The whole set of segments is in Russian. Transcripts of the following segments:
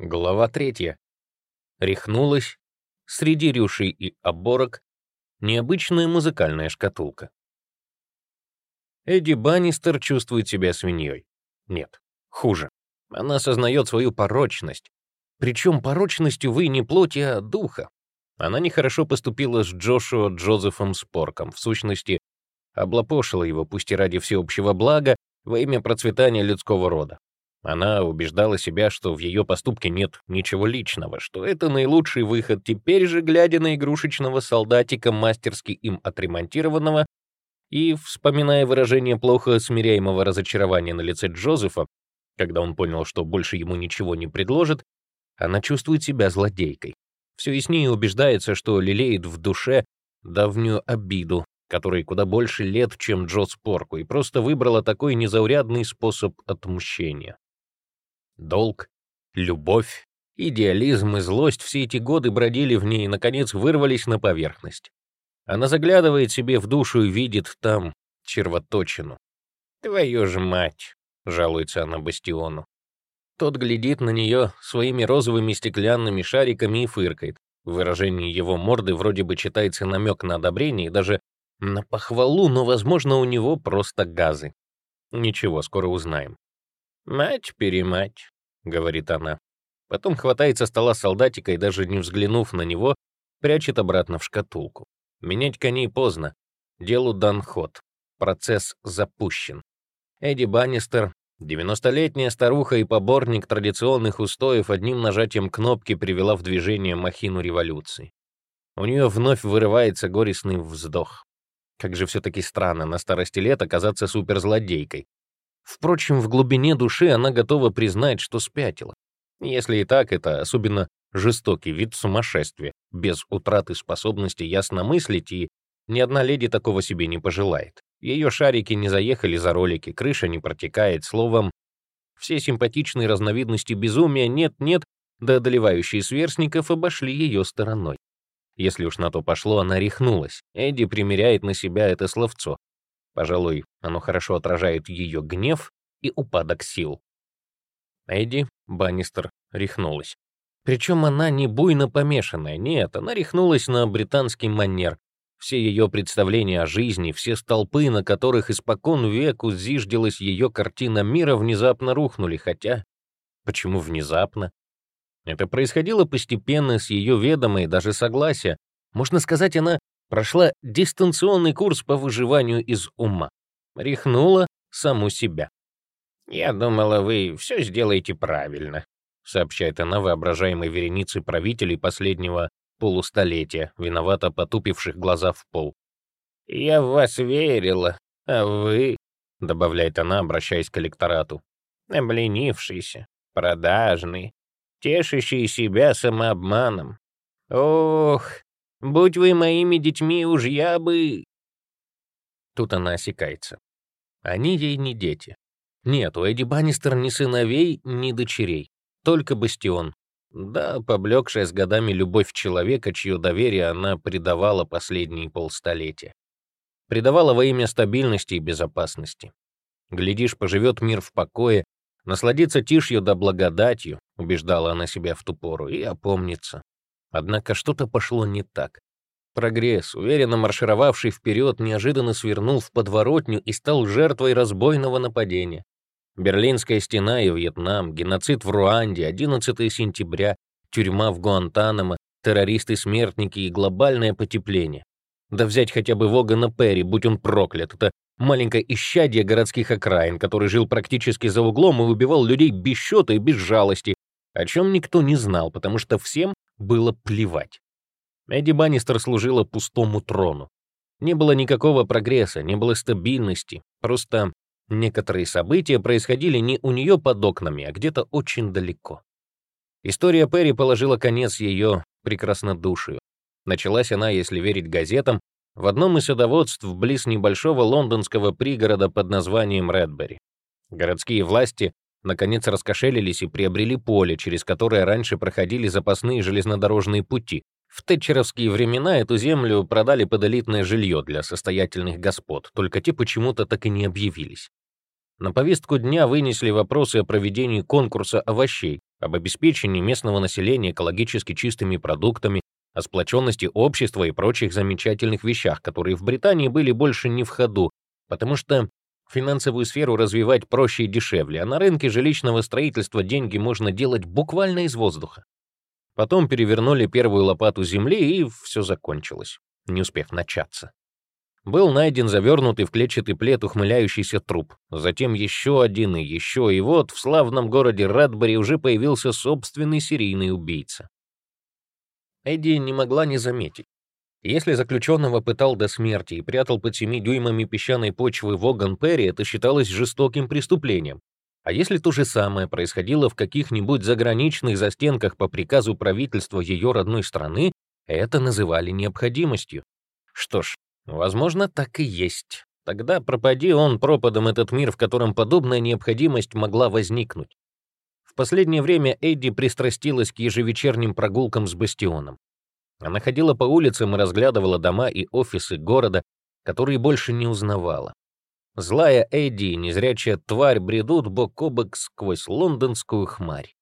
Глава третья. Рехнулась. Среди рюшей и оборок необычная музыкальная шкатулка. Эдди Баннистер чувствует себя свиньей. Нет, хуже. Она осознает свою порочность. Причем порочностью вы не плоти, а духа. Она нехорошо поступила с Джошуа Джозефом Спорком. В сущности, облапошила его, пусть и ради всеобщего блага, во имя процветания людского рода. Она убеждала себя, что в ее поступке нет ничего личного, что это наилучший выход. Теперь же, глядя на игрушечного солдатика, мастерски им отремонтированного, и, вспоминая выражение плохо смиряемого разочарования на лице Джозефа, когда он понял, что больше ему ничего не предложит, она чувствует себя злодейкой. Все яснее убеждается, что лелеет в душе давнюю обиду, которой куда больше лет, чем Джо Спорку, и просто выбрала такой незаурядный способ отмщения. Долг, любовь, идеализм и злость все эти годы бродили в ней и, наконец, вырвались на поверхность. Она заглядывает себе в душу и видит там червоточину. «Твою же мать!» — жалуется она Бастиону. Тот глядит на нее своими розовыми стеклянными шариками и фыркает. В выражении его морды вроде бы читается намек на одобрение и даже на похвалу, но, возможно, у него просто газы. Ничего, скоро узнаем. «Мать-перемать», — говорит она. Потом хватает со стола солдатика и, даже не взглянув на него, прячет обратно в шкатулку. Менять коней поздно. Делу дан ход. Процесс запущен. Эдди Баннистер, 90-летняя старуха и поборник традиционных устоев, одним нажатием кнопки привела в движение махину революции. У нее вновь вырывается горестный вздох. Как же все-таки странно на старости лет оказаться суперзлодейкой. Впрочем, в глубине души она готова признать, что спятила. Если и так, это особенно жестокий вид сумасшествия, без утраты способности ясно мыслить, и ни одна леди такого себе не пожелает. Ее шарики не заехали за ролики, крыша не протекает, словом, все симпатичные разновидности безумия нет-нет, да одолевающие сверстников обошли ее стороной. Если уж на то пошло, она рехнулась. Эдди примеряет на себя это словцо. Пожалуй, оно хорошо отражает ее гнев и упадок сил. Эдди Баннистер рехнулась. Причем она не буйно помешанная, нет, она рехнулась на британский манер. Все ее представления о жизни, все столпы, на которых испокон веку зиждилась ее картина мира, внезапно рухнули, хотя... Почему внезапно? Это происходило постепенно, с ее ведома и даже согласия. Можно сказать, она Прошла дистанционный курс по выживанию из ума. Рехнула саму себя. «Я думала, вы все сделаете правильно», сообщает она воображаемой веренице правителей последнего полустолетия, виновато потупивших глаза в пол. «Я в вас верила, а вы...» — добавляет она, обращаясь к электорату. «Обленившийся, продажный, тешащий себя самообманом. Ох, Будь вы моими детьми, уж я бы...» Тут она осекается. Они ей не дети. Нет, у Эдди Баннистер ни сыновей, ни дочерей. Только Бастион. Да, поблекшая с годами любовь человека, чье доверие она предавала последние полстолетия. Предавала во имя стабильности и безопасности. Глядишь, поживет мир в покое, насладится тишью да благодатью, убеждала она себя в ту пору, и опомнится. Однако что-то пошло не так. Прогресс, уверенно маршировавший вперед, неожиданно свернул в подворотню и стал жертвой разбойного нападения. Берлинская стена и Вьетнам, геноцид в Руанде, 11 сентября, тюрьма в Гуантанамо, террористы-смертники и глобальное потепление. Да взять хотя бы Вогана Перри, будь он проклят, это маленькое исчадие городских окраин, который жил практически за углом и убивал людей без счета и без жалости, о чем никто не знал, потому что всем было плевать. Эдди Баннистер служила пустому трону. Не было никакого прогресса, не было стабильности, просто некоторые события происходили не у нее под окнами, а где-то очень далеко. История Перри положила конец ее прекраснодушию. Началась она, если верить газетам, в одном из садоводств близ небольшого лондонского пригорода под названием Редбери. Городские власти наконец раскошелились и приобрели поле, через которое раньше проходили запасные железнодорожные пути. В тетчеровские времена эту землю продали под элитное жилье для состоятельных господ, только те почему-то так и не объявились. На повестку дня вынесли вопросы о проведении конкурса овощей, об обеспечении местного населения экологически чистыми продуктами, о сплоченности общества и прочих замечательных вещах, которые в Британии были больше не в ходу, потому что финансовую сферу развивать проще и дешевле, а на рынке жилищного строительства деньги можно делать буквально из воздуха. Потом перевернули первую лопату земли, и все закончилось, не успев начаться. Был найден завернутый в клетчатый плед ухмыляющийся труп. Затем еще один и еще, и вот в славном городе Радбери уже появился собственный серийный убийца. Эдди не могла не заметить. Если заключенного пытал до смерти и прятал под семи дюймами песчаной почвы Воган Перри, это считалось жестоким преступлением. А если то же самое происходило в каких-нибудь заграничных застенках по приказу правительства ее родной страны, это называли необходимостью. Что ж, возможно, так и есть. Тогда пропади он пропадом этот мир, в котором подобная необходимость могла возникнуть последнее время Эдди пристрастилась к ежевечерним прогулкам с Бастионом. Она ходила по улицам и разглядывала дома и офисы города, которые больше не узнавала. Злая Эдди и незрячая тварь бредут бок о бок сквозь лондонскую хмарь.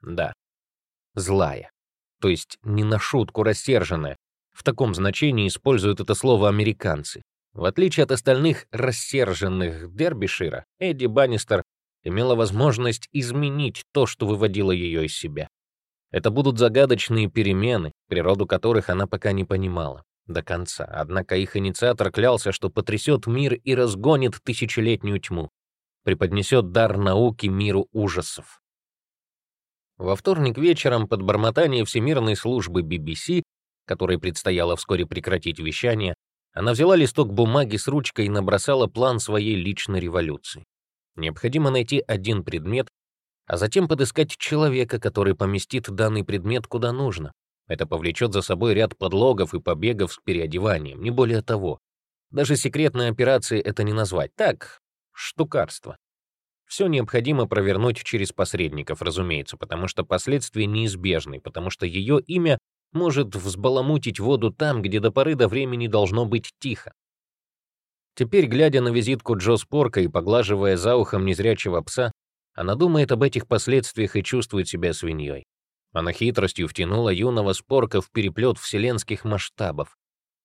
Да, злая. То есть не на шутку рассерженная. В таком значении используют это слово американцы. В отличие от остальных рассерженных Дербишира, Эдди Баннистер имела возможность изменить то, что выводило ее из себя. Это будут загадочные перемены, природу которых она пока не понимала до конца, однако их инициатор клялся, что потрясет мир и разгонит тысячелетнюю тьму, преподнесет дар науки миру ужасов. Во вторник вечером под бормотание Всемирной службы BBC, которой предстояло вскоре прекратить вещание, она взяла листок бумаги с ручкой и набросала план своей личной революции. Необходимо найти один предмет, а затем подыскать человека, который поместит данный предмет куда нужно. Это повлечет за собой ряд подлогов и побегов с переодеванием, не более того. Даже секретной операции это не назвать. Так, штукарство. Все необходимо провернуть через посредников, разумеется, потому что последствия неизбежны, потому что ее имя может взбаламутить воду там, где до поры до времени должно быть тихо. Теперь, глядя на визитку Джо Спорка и поглаживая за ухом незрячего пса, она думает об этих последствиях и чувствует себя свиньей. Она хитростью втянула юного Спорка в переплет вселенских масштабов.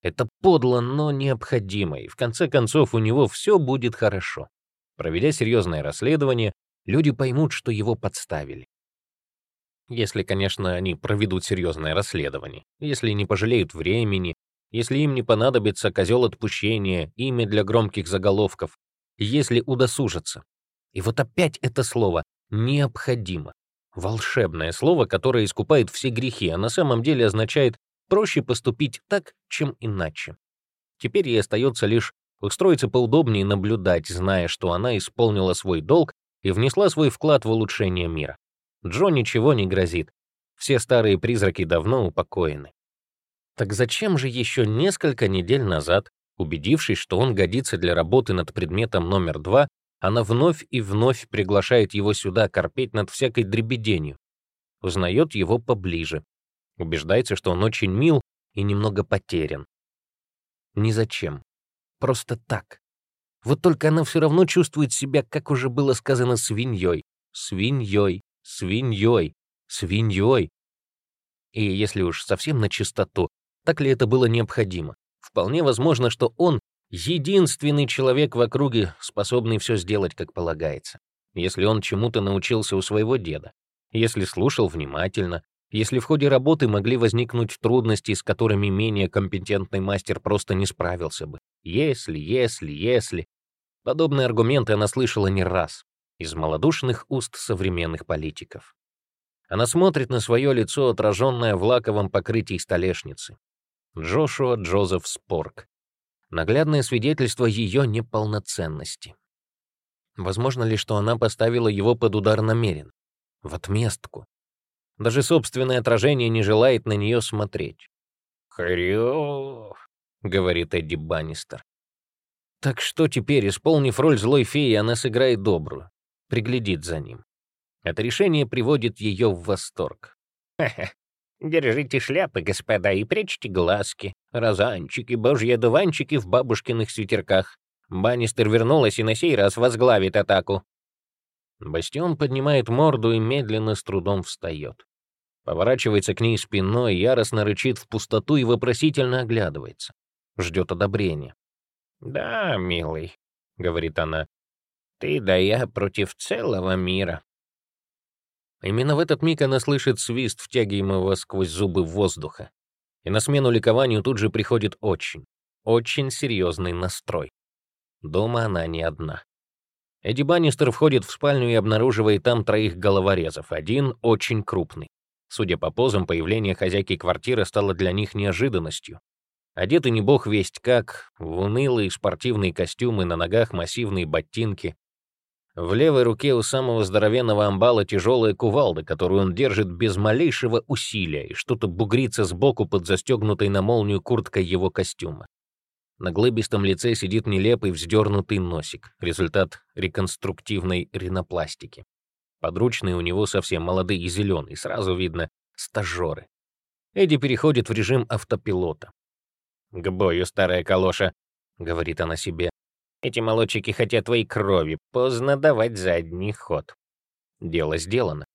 Это подло, но необходимо, и в конце концов у него все будет хорошо. Проведя серьезное расследование, люди поймут, что его подставили. Если, конечно, они проведут серьезное расследование, если не пожалеют времени, если им не понадобится козел отпущения, имя для громких заголовков, если удосужатся. И вот опять это слово «необходимо». Волшебное слово, которое искупает все грехи, а на самом деле означает «проще поступить так, чем иначе». Теперь ей остается лишь устроиться поудобнее и наблюдать, зная, что она исполнила свой долг и внесла свой вклад в улучшение мира. Джо ничего не грозит. Все старые призраки давно упокоены. Так зачем же еще несколько недель назад, убедившись, что он годится для работы над предметом номер два, она вновь и вновь приглашает его сюда корпеть над всякой дребеденью, узнает его поближе, убеждается, что он очень мил и немного потерян. Ни зачем. Просто так. Вот только она все равно чувствует себя, как уже было сказано, свиньей. Свиньей, свиньей, свиньей. И если уж совсем на чистоту, так ли это было необходимо? Вполне возможно, что он — единственный человек в округе, способный все сделать, как полагается. Если он чему-то научился у своего деда, если слушал внимательно, если в ходе работы могли возникнуть трудности, с которыми менее компетентный мастер просто не справился бы. Если, если, если. Подобные аргументы она слышала не раз из малодушных уст современных политиков. Она смотрит на свое лицо, отраженное в лаковом покрытии столешницы. Джошуа Джозеф Спорк. Наглядное свидетельство ее неполноценности. Возможно ли, что она поставила его под удар намерен? В отместку. Даже собственное отражение не желает на нее смотреть. «Хрё», — говорит Эдди Баннистер. Так что теперь, исполнив роль злой феи, она сыграет добрую, приглядит за ним. Это решение приводит ее в восторг. «Хе-хе, Держите шляпы, господа, и прячьте глазки. Розанчики, божьи одуванчики в бабушкиных свитерках. Баннистер вернулась и на сей раз возглавит атаку. Бастион поднимает морду и медленно с трудом встает. Поворачивается к ней спиной, яростно рычит в пустоту и вопросительно оглядывается. Ждет одобрения. «Да, милый», — говорит она, — «ты да я против целого мира». Именно в этот миг она слышит свист втягиваемого сквозь зубы воздуха. И на смену ликованию тут же приходит очень, очень серьезный настрой. Дома она не одна. Эдди Баннистер входит в спальню и обнаруживает там троих головорезов, один очень крупный. Судя по позам, появление хозяйки квартиры стало для них неожиданностью. Одеты не бог весть как, в унылые спортивные костюмы, на ногах массивные ботинки. В левой руке у самого здоровенного амбала тяжелая кувалда, которую он держит без малейшего усилия, и что-то бугрится сбоку под застегнутой на молнию курткой его костюма. На глыбистом лице сидит нелепый вздернутый носик, результат реконструктивной ринопластики. Подручные у него совсем молодые и зеленые, сразу видно — стажеры. Эдди переходит в режим автопилота. «К бою, старая калоша», — говорит она себе. «Эти молодчики хотят твоей крови, поздно давать задний ход». Дело сделано.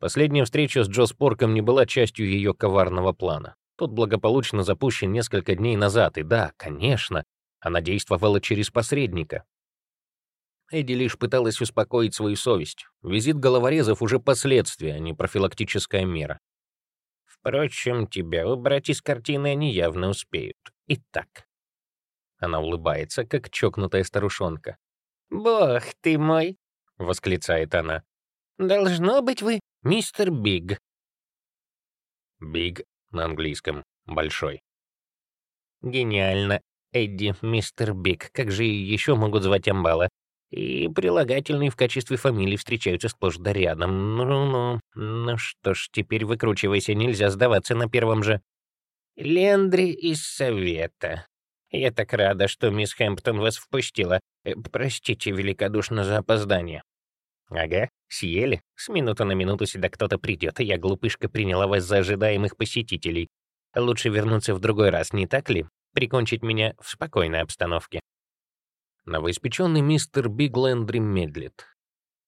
Последняя встреча с Джо Спорком не была частью ее коварного плана. Тот благополучно запущен несколько дней назад, и да, конечно, она действовала через посредника. Эдди лишь пыталась успокоить свою совесть. Визит головорезов уже последствия, а не профилактическая мера. Впрочем, тебя убрать из картины они явно успеют. Итак. Она улыбается, как чокнутая старушонка. «Бог ты мой!» — восклицает она. «Должно быть вы мистер Биг». Биг на английском «большой». «Гениально, Эдди, мистер Биг. Как же еще могут звать Амбала? и прилагательные в качестве фамилии встречаются сплошь да рядом. Ну-ну, ну что ж, теперь выкручивайся, нельзя сдаваться на первом же. Лендри из Совета. Я так рада, что мисс Хэмптон вас впустила. Э, простите великодушно за опоздание. Ага, съели. С минуты на минуту сюда кто-то придет, и я, глупышка, приняла вас за ожидаемых посетителей. Лучше вернуться в другой раз, не так ли? Прикончить меня в спокойной обстановке. Новоиспеченный мистер Биглендри медлит.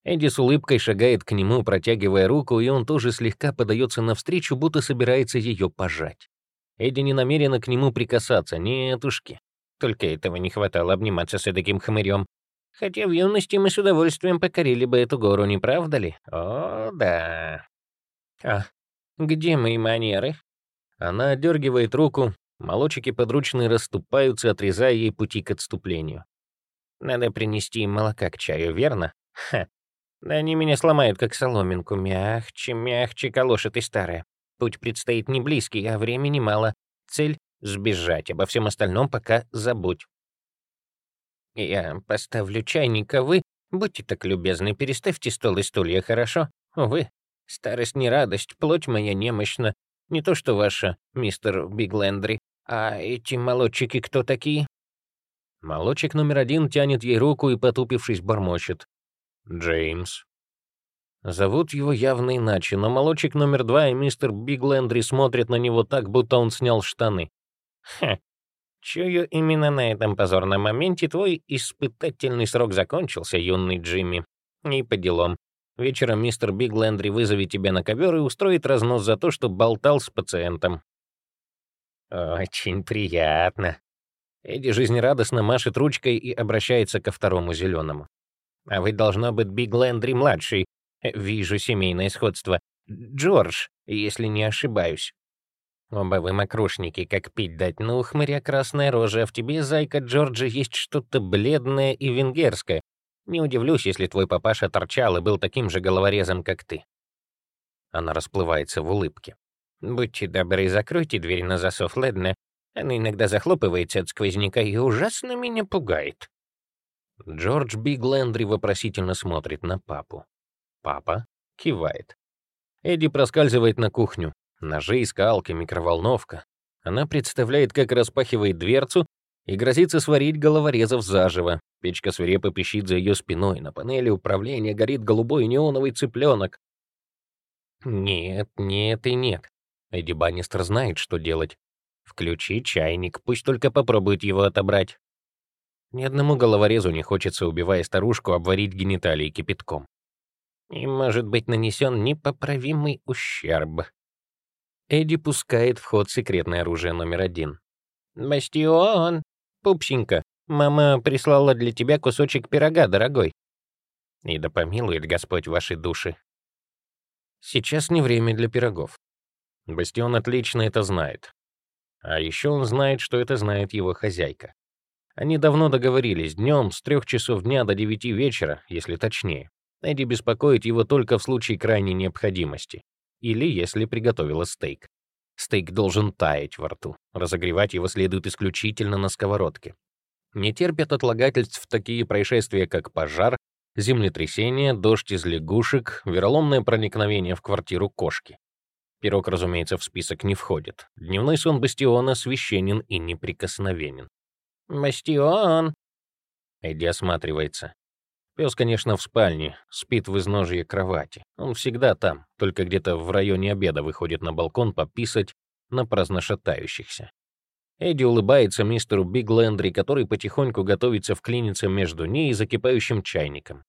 Эдди с улыбкой шагает к нему, протягивая руку, и он тоже слегка подается навстречу, будто собирается ее пожать. Эдди не намерена к нему прикасаться, нетушки. Только этого не хватало обниматься с таким хмырем. Хотя в юности мы с удовольствием покорили бы эту гору, не правда ли? О, да. А, где мои манеры? Она отдергивает руку, молочики подручные расступаются, отрезая ей пути к отступлению. Надо принести им молока к чаю, верно? Ха. Да они меня сломают, как соломинку. Мягче, мягче, калоша ты старая. Путь предстоит не близкий, а времени мало. Цель — сбежать, обо всем остальном пока забудь. Я поставлю чайник, а вы, будьте так любезны, переставьте стол и стулья, хорошо? Увы, старость не радость, плоть моя немощна. Не то что ваша, мистер Биглендри. А эти молодчики кто такие? Молочек номер один тянет ей руку и, потупившись, бормочет. «Джеймс». Зовут его явно иначе, но молочек номер два и мистер Биглендри смотрят на него так, будто он снял штаны. «Хе, чую, именно на этом позорном моменте твой испытательный срок закончился, юный Джимми. И по делам. Вечером мистер Биглендри вызовет тебя на ковер и устроит разнос за то, что болтал с пациентом». «Очень приятно», Эдди жизнерадостно машет ручкой и обращается ко второму зеленому. «А вы, должно быть, Биг Лэндри-младший. Вижу семейное сходство. Джордж, если не ошибаюсь». Оба вы мокрушники, как пить дать, но у хмыря красная рожа, а в тебе, зайка Джорджа, есть что-то бледное и венгерское. Не удивлюсь, если твой папаша торчал и был таким же головорезом, как ты. Она расплывается в улыбке. «Будьте добры, закройте дверь на засов, Ледна. Она иногда захлопывается от сквозняка и ужасно меня пугает. Джордж Биглендри вопросительно смотрит на папу. Папа кивает. Эдди проскальзывает на кухню. Ножи, скалки, микроволновка. Она представляет, как распахивает дверцу и грозится сварить головорезов заживо. Печка свирепо пищит за ее спиной. На панели управления горит голубой неоновый цыпленок. Нет, нет и нет. Эдди Баннистер знает, что делать. Включи чайник, пусть только попробует его отобрать. Ни одному головорезу не хочется, убивая старушку, обварить гениталии кипятком. И может быть нанесен непоправимый ущерб. Эдди пускает в ход секретное оружие номер один. «Бастион! Пупсенька, мама прислала для тебя кусочек пирога, дорогой. И да помилует Господь ваши души. Сейчас не время для пирогов. Бастион отлично это знает. А еще он знает, что это знает его хозяйка. Они давно договорились, днем с трех часов дня до девяти вечера, если точнее. Эдди беспокоит его только в случае крайней необходимости. Или если приготовила стейк. Стейк должен таять во рту. Разогревать его следует исключительно на сковородке. Не терпят отлагательств такие происшествия, как пожар, землетрясение, дождь из лягушек, вероломное проникновение в квартиру кошки. Пирог, разумеется, в список не входит. Дневной сон Бастиона священен и неприкосновенен. «Бастион!» Эдди осматривается. Пес, конечно, в спальне, спит в изножье кровати. Он всегда там, только где-то в районе обеда выходит на балкон пописать на праздно шатающихся. Эдди улыбается мистеру Биглендри, который потихоньку готовится вклиниться между ней и закипающим чайником.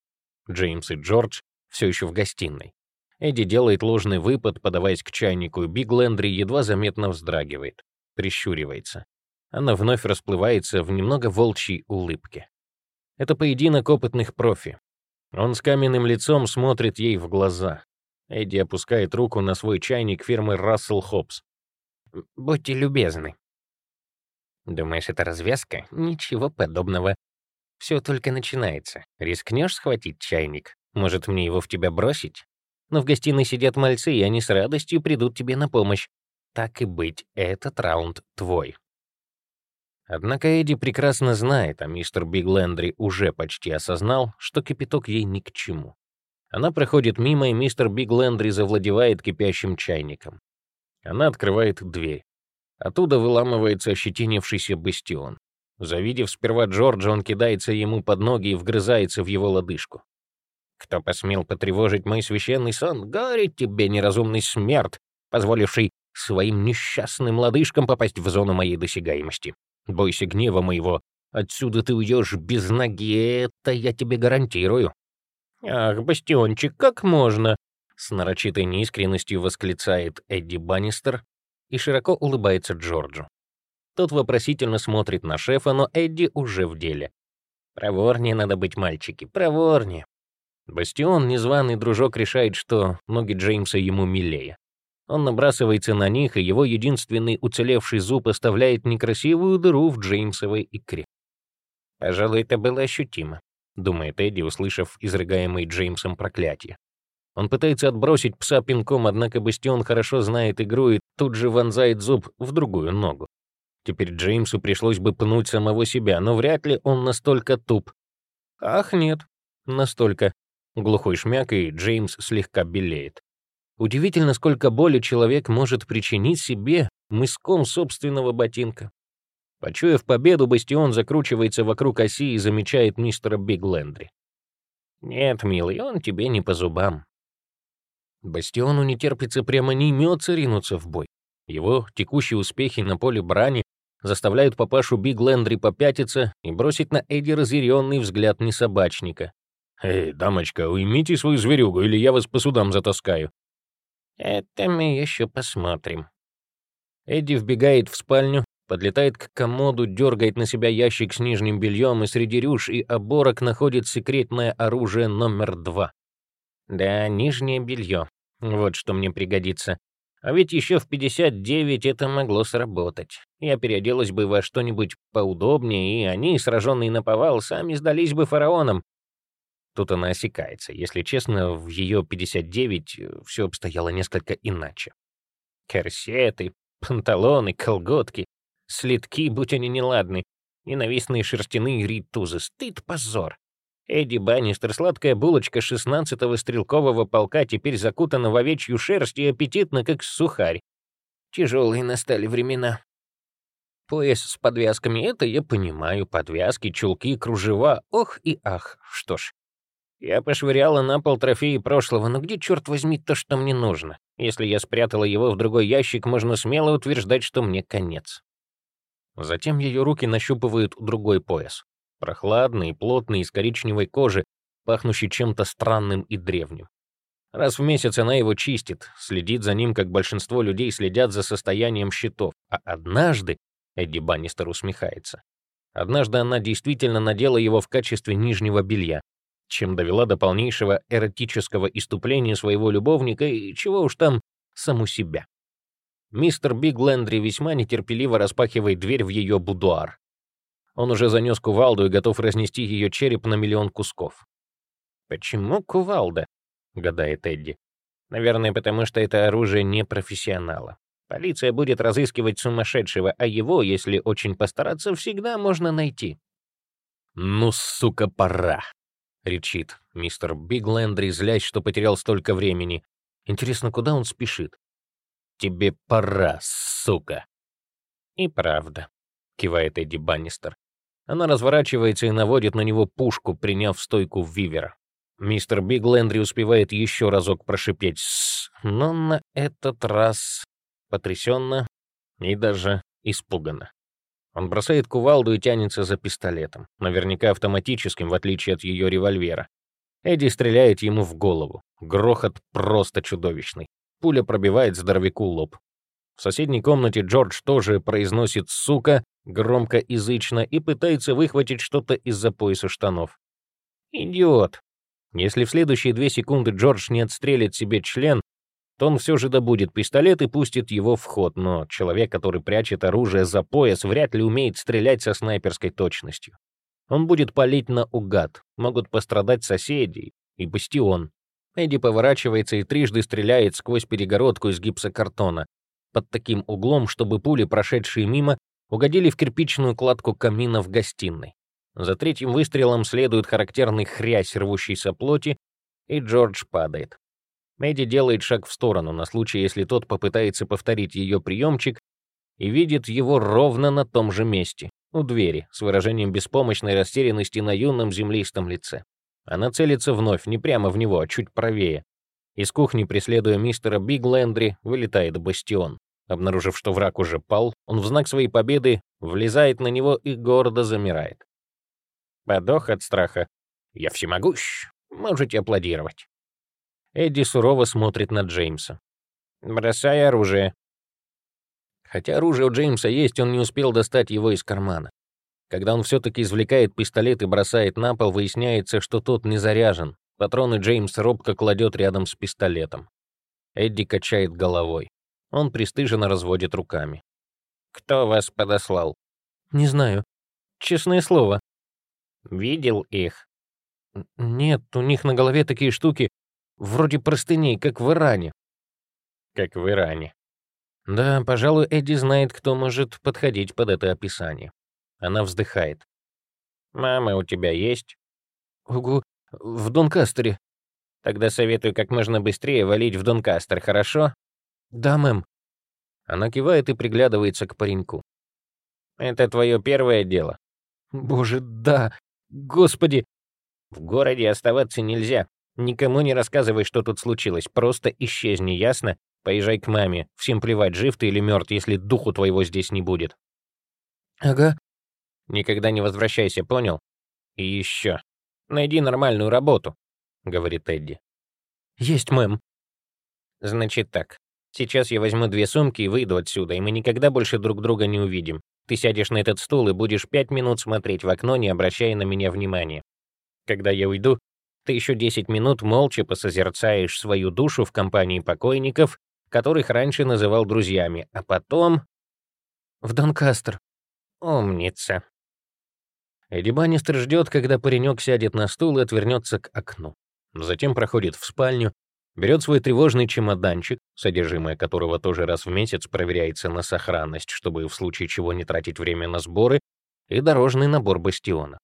Джеймс и Джордж все еще в гостиной. Эдди делает ложный выпад, подаваясь к чайнику, и Биглендри едва заметно вздрагивает, прищуривается. Она вновь расплывается в немного волчьей улыбке. Это поединок опытных профи. Он с каменным лицом смотрит ей в глаза. Эдди опускает руку на свой чайник фирмы Russell Hobbs. «Будьте любезны». «Думаешь, это развязка? Ничего подобного. Все только начинается. Рискнешь схватить чайник? Может, мне его в тебя бросить? Но в гостиной сидят мальцы, и они с радостью придут тебе на помощь. Так и быть, этот раунд твой». Однако Эдди прекрасно знает, а мистер Биглендри уже почти осознал, что кипяток ей ни к чему. Она проходит мимо, и мистер Биглендри завладевает кипящим чайником. Она открывает дверь. Оттуда выламывается ощетинившийся бастион. Завидев сперва Джорджа, он кидается ему под ноги и вгрызается в его лодыжку. «Кто посмел потревожить мой священный сон? Горе тебе, неразумный смерть, позволивший своим несчастным лодыжкам попасть в зону моей досягаемости. Бойся гнева моего. Отсюда ты уйдешь без ноги, это я тебе гарантирую». «Ах, бастиончик, как можно?» С нарочитой неискренностью восклицает Эдди Баннистер и широко улыбается Джорджу. Тот вопросительно смотрит на шефа, но Эдди уже в деле. «Проворнее надо быть, мальчики, проворнее». Бастион, незваный дружок, решает, что ноги Джеймса ему милее. Он набрасывается на них, и его единственный уцелевший зуб оставляет некрасивую дыру в Джеймсовой икре. «Пожалуй, это было ощутимо», — думает Эдди, услышав изрыгаемый Джеймсом проклятие. Он пытается отбросить пса пинком, однако Бастион хорошо знает игру и тут же вонзает зуб в другую ногу. Теперь Джеймсу пришлось бы пнуть самого себя, но вряд ли он настолько туп. Ах, нет, настолько. Глухой шмяк, и Джеймс слегка белеет. Удивительно, сколько боли человек может причинить себе мыском собственного ботинка. Почуяв победу, Бастион закручивается вокруг оси и замечает мистера Биглендри. «Нет, милый, он тебе не по зубам». Бастиону не терпится прямо не имется ринуться в бой. Его текущие успехи на поле брани заставляют папашу Биглендри попятиться и бросить на Эдди разъяренный взгляд несобачника. «Эй, дамочка, уймите свою зверюгу, или я вас по судам затаскаю», это мы еще посмотрим. Эдди вбегает в спальню, подлетает к комоду, дергает на себя ящик с нижним бельем, и среди рюш и оборок находит секретное оружие номер два. Да, нижнее белье. Вот что мне пригодится. А ведь еще в 59 это могло сработать. Я переоделась бы во что-нибудь поудобнее, и они, сраженные на повал, сами сдались бы фараонам. Тут она осекается. Если честно, в ее 59 э, все обстояло несколько иначе. Корсеты, панталоны, колготки, следки, будь они неладны, ненавистные шерстяные ритузы, стыд, позор. Эдди Баннистер, сладкая булочка 16-го стрелкового полка, теперь закутана в овечью шерсть и аппетитна, как сухарь. Тяжелые настали времена. Пояс с подвязками — это я понимаю, подвязки, чулки, кружева, ох и ах. Что ж, я пошвыряла на пол трофеи прошлого, но где, черт возьми, то, что мне нужно? Если я спрятала его в другой ящик, можно смело утверждать, что мне конец. Затем ее руки нащупывают другой пояс. Прохладный, плотный, из коричневой кожи, пахнущий чем-то странным и древним. Раз в месяц она его чистит, следит за ним, как большинство людей следят за состоянием счетов. А однажды, Эдди Баннистер усмехается, однажды она действительно надела его в качестве нижнего белья, чем довела до полнейшего эротического иступления своего любовника и чего уж там, саму себя. Мистер Биг Лэндри весьма нетерпеливо распахивает дверь в ее будуар. Он уже занес кувалду и готов разнести ее череп на миллион кусков. «Почему кувалда?» — гадает Эдди. «Наверное, потому что это оружие не профессионала. Полиция будет разыскивать сумасшедшего, а его, если очень постараться, всегда можно найти». «Ну, сука, пора!» — речит мистер Биглендри, злясь, что потерял столько времени. Интересно, куда он спешит? «Тебе пора, сука!» «И правда», — кивает Эдди Баннистер. Она разворачивается и наводит на него пушку, приняв стойку Вивера. Мистер Биглендри успевает еще разок прошипеть «Сс», но на этот раз потрясенно и даже испуганно. Он бросает кувалду и тянется за пистолетом, наверняка автоматическим, в отличие от ее револьвера. Эдди стреляет ему в голову. Грохот просто чудовищный. Пуля пробивает здоровяку лоб. В соседней комнате Джордж тоже произносит «сука» громко язычно и пытается выхватить что-то из-за пояса штанов. Идиот. Если в следующие две секунды Джордж не отстрелит себе член, то он все же добудет пистолет и пустит его в ход, но человек, который прячет оружие за пояс, вряд ли умеет стрелять со снайперской точностью. Он будет палить наугад, могут пострадать соседи и бастион. Эдди поворачивается и трижды стреляет сквозь перегородку из гипсокартона, под таким углом, чтобы пули, прошедшие мимо, угодили в кирпичную кладку камина в гостиной. За третьим выстрелом следует характерный хрясь рвущейся плоти, и Джордж падает. Эдди делает шаг в сторону на случай, если тот попытается повторить ее приемчик, и видит его ровно на том же месте, у двери, с выражением беспомощной растерянности на юном землистом лице. Она целится вновь, не прямо в него, а чуть правее. Из кухни, преследуя мистера Биглендри, вылетает бастион. Обнаружив, что враг уже пал, он в знак своей победы влезает на него и гордо замирает. Подох от страха. «Я всемогущ. Можете аплодировать». Эдди сурово смотрит на Джеймса. «Бросай оружие». Хотя оружие у Джеймса есть, он не успел достать его из кармана. Когда он все-таки извлекает пистолет и бросает на пол, выясняется, что тот не заряжен. Патроны Джеймс робко кладет рядом с пистолетом. Эдди качает головой. Он пристыженно разводит руками. «Кто вас подослал?» «Не знаю. Честное слово». «Видел их?» «Нет, у них на голове такие штуки, вроде простыней, как в Иране». «Как в Иране». Да, пожалуй, Эдди знает, кто может подходить под это описание. Она вздыхает. «Мама у тебя есть?» «Угу, в Донкастере». «Тогда советую как можно быстрее валить в Донкастер, хорошо?» «Да, мэм». Она кивает и приглядывается к пареньку. «Это твое первое дело?» «Боже, да! Господи!» «В городе оставаться нельзя. Никому не рассказывай, что тут случилось. Просто исчезни, ясно? Поезжай к маме. Всем плевать, жив ты или мертв, если духу твоего здесь не будет». «Ага», Никогда не возвращайся, понял? И еще. Найди нормальную работу, говорит Эдди. Есть, мэм. Значит так. Сейчас я возьму две сумки и выйду отсюда, и мы никогда больше друг друга не увидим. Ты сядешь на этот стул и будешь пять минут смотреть в окно, не обращая на меня внимания. Когда я уйду, ты еще десять минут молча посозерцаешь свою душу в компании покойников, которых раньше называл друзьями, а потом... В Донкастер. Умница. Эдди Баннистер ждет, когда паренек сядет на стул и отвернется к окну. Затем проходит в спальню, берет свой тревожный чемоданчик, содержимое которого тоже раз в месяц проверяется на сохранность, чтобы в случае чего не тратить время на сборы, и дорожный набор бастиона.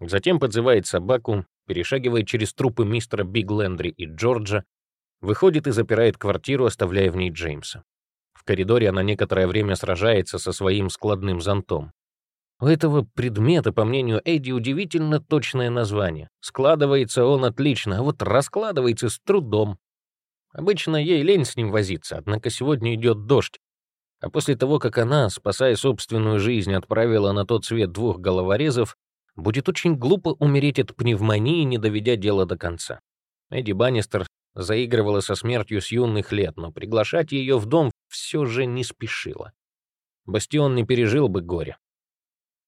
Затем подзывает собаку, перешагивает через трупы мистера Биг Лендри и Джорджа, выходит и запирает квартиру, оставляя в ней Джеймса. В коридоре она некоторое время сражается со своим складным зонтом. У этого предмета, по мнению Эдди, удивительно точное название. Складывается он отлично, а вот раскладывается с трудом. Обычно ей лень с ним возиться, однако сегодня идет дождь. А после того, как она, спасая собственную жизнь, отправила на тот свет двух головорезов, будет очень глупо умереть от пневмонии, не доведя дело до конца. Эдди Баннистер заигрывала со смертью с юных лет, но приглашать ее в дом все же не спешила. Бастион не пережил бы горе.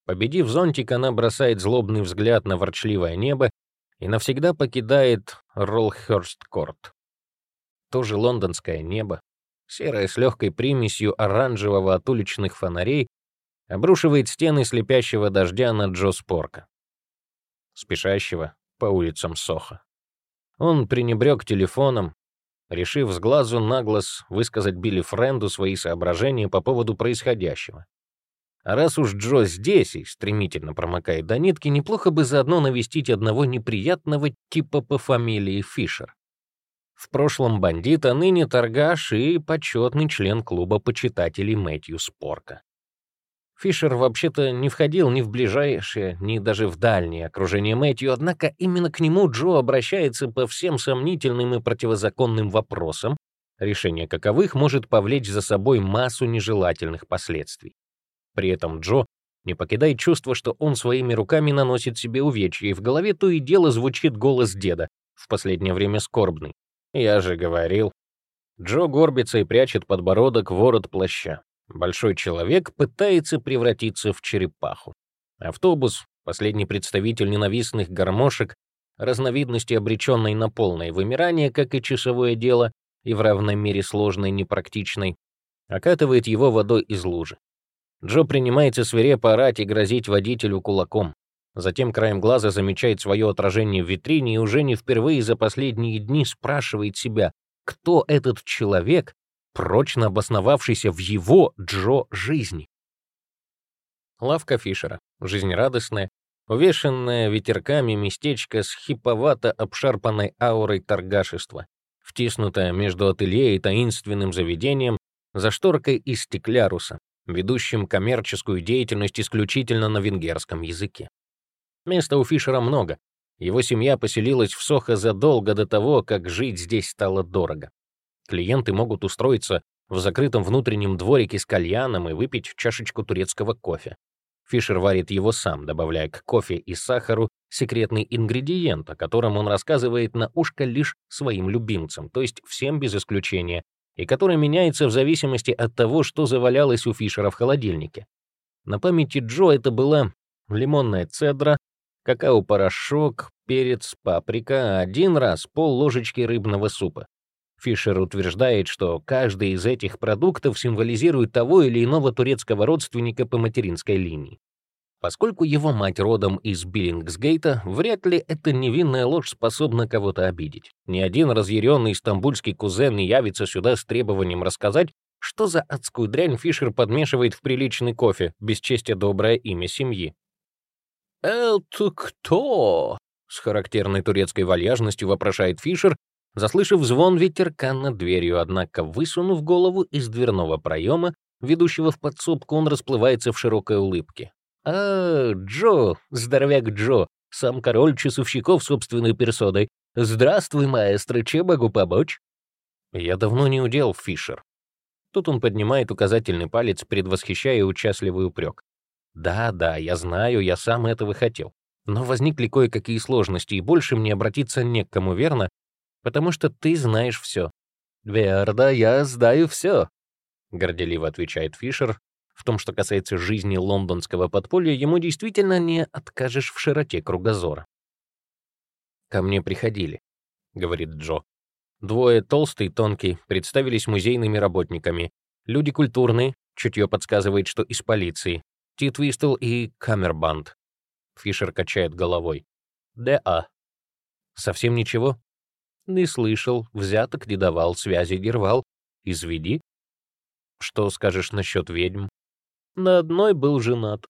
Победив зонтик, она бросает злобный взгляд на ворчливое небо и навсегда покидает Роллхёрст-Корт. Тоже лондонское небо, серое с легкой примесью оранжевого от уличных фонарей, обрушивает стены слепящего дождя на Джо Спорка, спешащего по улицам Соха. Он пренебрег телефоном, решив с глазу на глаз высказать Билли Френду свои соображения по поводу происходящего. А раз уж Джо здесь и стремительно промокает до нитки, неплохо бы заодно навестить одного неприятного типа по фамилии Фишер. В прошлом бандит, а ныне торгаш и почетный член клуба почитателей Мэтью Спорка. Фишер вообще-то не входил ни в ближайшее, ни даже в дальнее окружение Мэтью, однако именно к нему Джо обращается по всем сомнительным и противозаконным вопросам, решение каковых может повлечь за собой массу нежелательных последствий. При этом Джо не покидает чувство, что он своими руками наносит себе увечья, и в голове то и дело звучит голос деда, в последнее время скорбный. «Я же говорил». Джо горбится и прячет подбородок в ворот плаща. Большой человек пытается превратиться в черепаху. Автобус, последний представитель ненавистных гармошек, разновидности, обреченной на полное вымирание, как и часовое дело, и в равной мере сложной непрактичной, окатывает его водой из лужи. Джо принимается свирепо орать и грозить водителю кулаком. Затем краем глаза замечает свое отражение в витрине и уже не впервые за последние дни спрашивает себя, кто этот человек, прочно обосновавшийся в его, Джо, жизни. Лавка Фишера, жизнерадостная, увешанная ветерками местечко с хиповато обшарпанной аурой торгашества, втиснутая между ателье и таинственным заведением за шторкой из стекляруса, ведущим коммерческую деятельность исключительно на венгерском языке. Места у Фишера много. Его семья поселилась в Сохо задолго до того, как жить здесь стало дорого. Клиенты могут устроиться в закрытом внутреннем дворике с кальяном и выпить чашечку турецкого кофе. Фишер варит его сам, добавляя к кофе и сахару секретный ингредиент, о котором он рассказывает на ушко лишь своим любимцам, то есть всем без исключения, и который меняется в зависимости от того, что завалялось у Фишера в холодильнике. На памяти Джо это была лимонная цедра, какао-порошок, перец, паприка, один раз пол ложечки рыбного супа. Фишер утверждает, что каждый из этих продуктов символизирует того или иного турецкого родственника по материнской линии. Поскольку его мать родом из Биллингсгейта, вряд ли эта невинная ложь способна кого-то обидеть. Ни один разъяренный стамбульский кузен не явится сюда с требованием рассказать, что за адскую дрянь Фишер подмешивает в приличный кофе, бесчестие доброе имя семьи. «Это кто?» — с характерной турецкой вальяжностью вопрошает Фишер, заслышав звон ветерка над дверью, однако, высунув голову из дверного проема, ведущего в подсобку, он расплывается в широкой улыбке. «А, Джо, здоровяк Джо, сам король часовщиков собственной персоной. Здравствуй, маэстро, чем могу помочь?» «Я давно не удел, Фишер». Тут он поднимает указательный палец, предвосхищая участливый упрек. «Да, да, я знаю, я сам этого хотел. Но возникли кое-какие сложности, и больше мне обратиться не к кому, верно? Потому что ты знаешь все». «Верно, я знаю все», — горделиво отвечает Фишер, в том, что касается жизни лондонского подполья, ему действительно не откажешь в широте кругозора. «Ко мне приходили», — говорит Джо. Двое, толстый и тонкий, представились музейными работниками. Люди культурные, чутье подсказывает, что из полиции. Тит Вистл и Камербанд. Фишер качает головой. «Да-а». «Совсем ничего?» «Не слышал, взяток не давал, связи не рвал. Изведи». «Что скажешь насчет ведьм?» На одной был женат.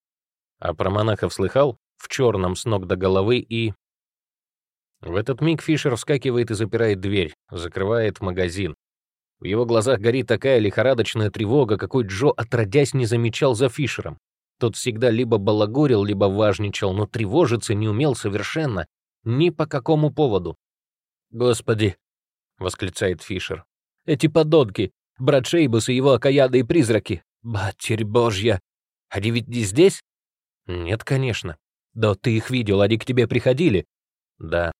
А про монахов слыхал? В черном с ног до головы и... В этот миг Фишер вскакивает и запирает дверь, закрывает магазин. В его глазах горит такая лихорадочная тревога, какой Джо отродясь не замечал за Фишером. Тот всегда либо балагурил, либо важничал, но тревожиться не умел совершенно, ни по какому поводу. «Господи!» — восклицает Фишер. «Эти подонки! Брат Шейбус и его окаянные призраки! «Матерь Божья! Они ведь не здесь?» «Нет, конечно». «Да ты их видел, они к тебе приходили?» «Да».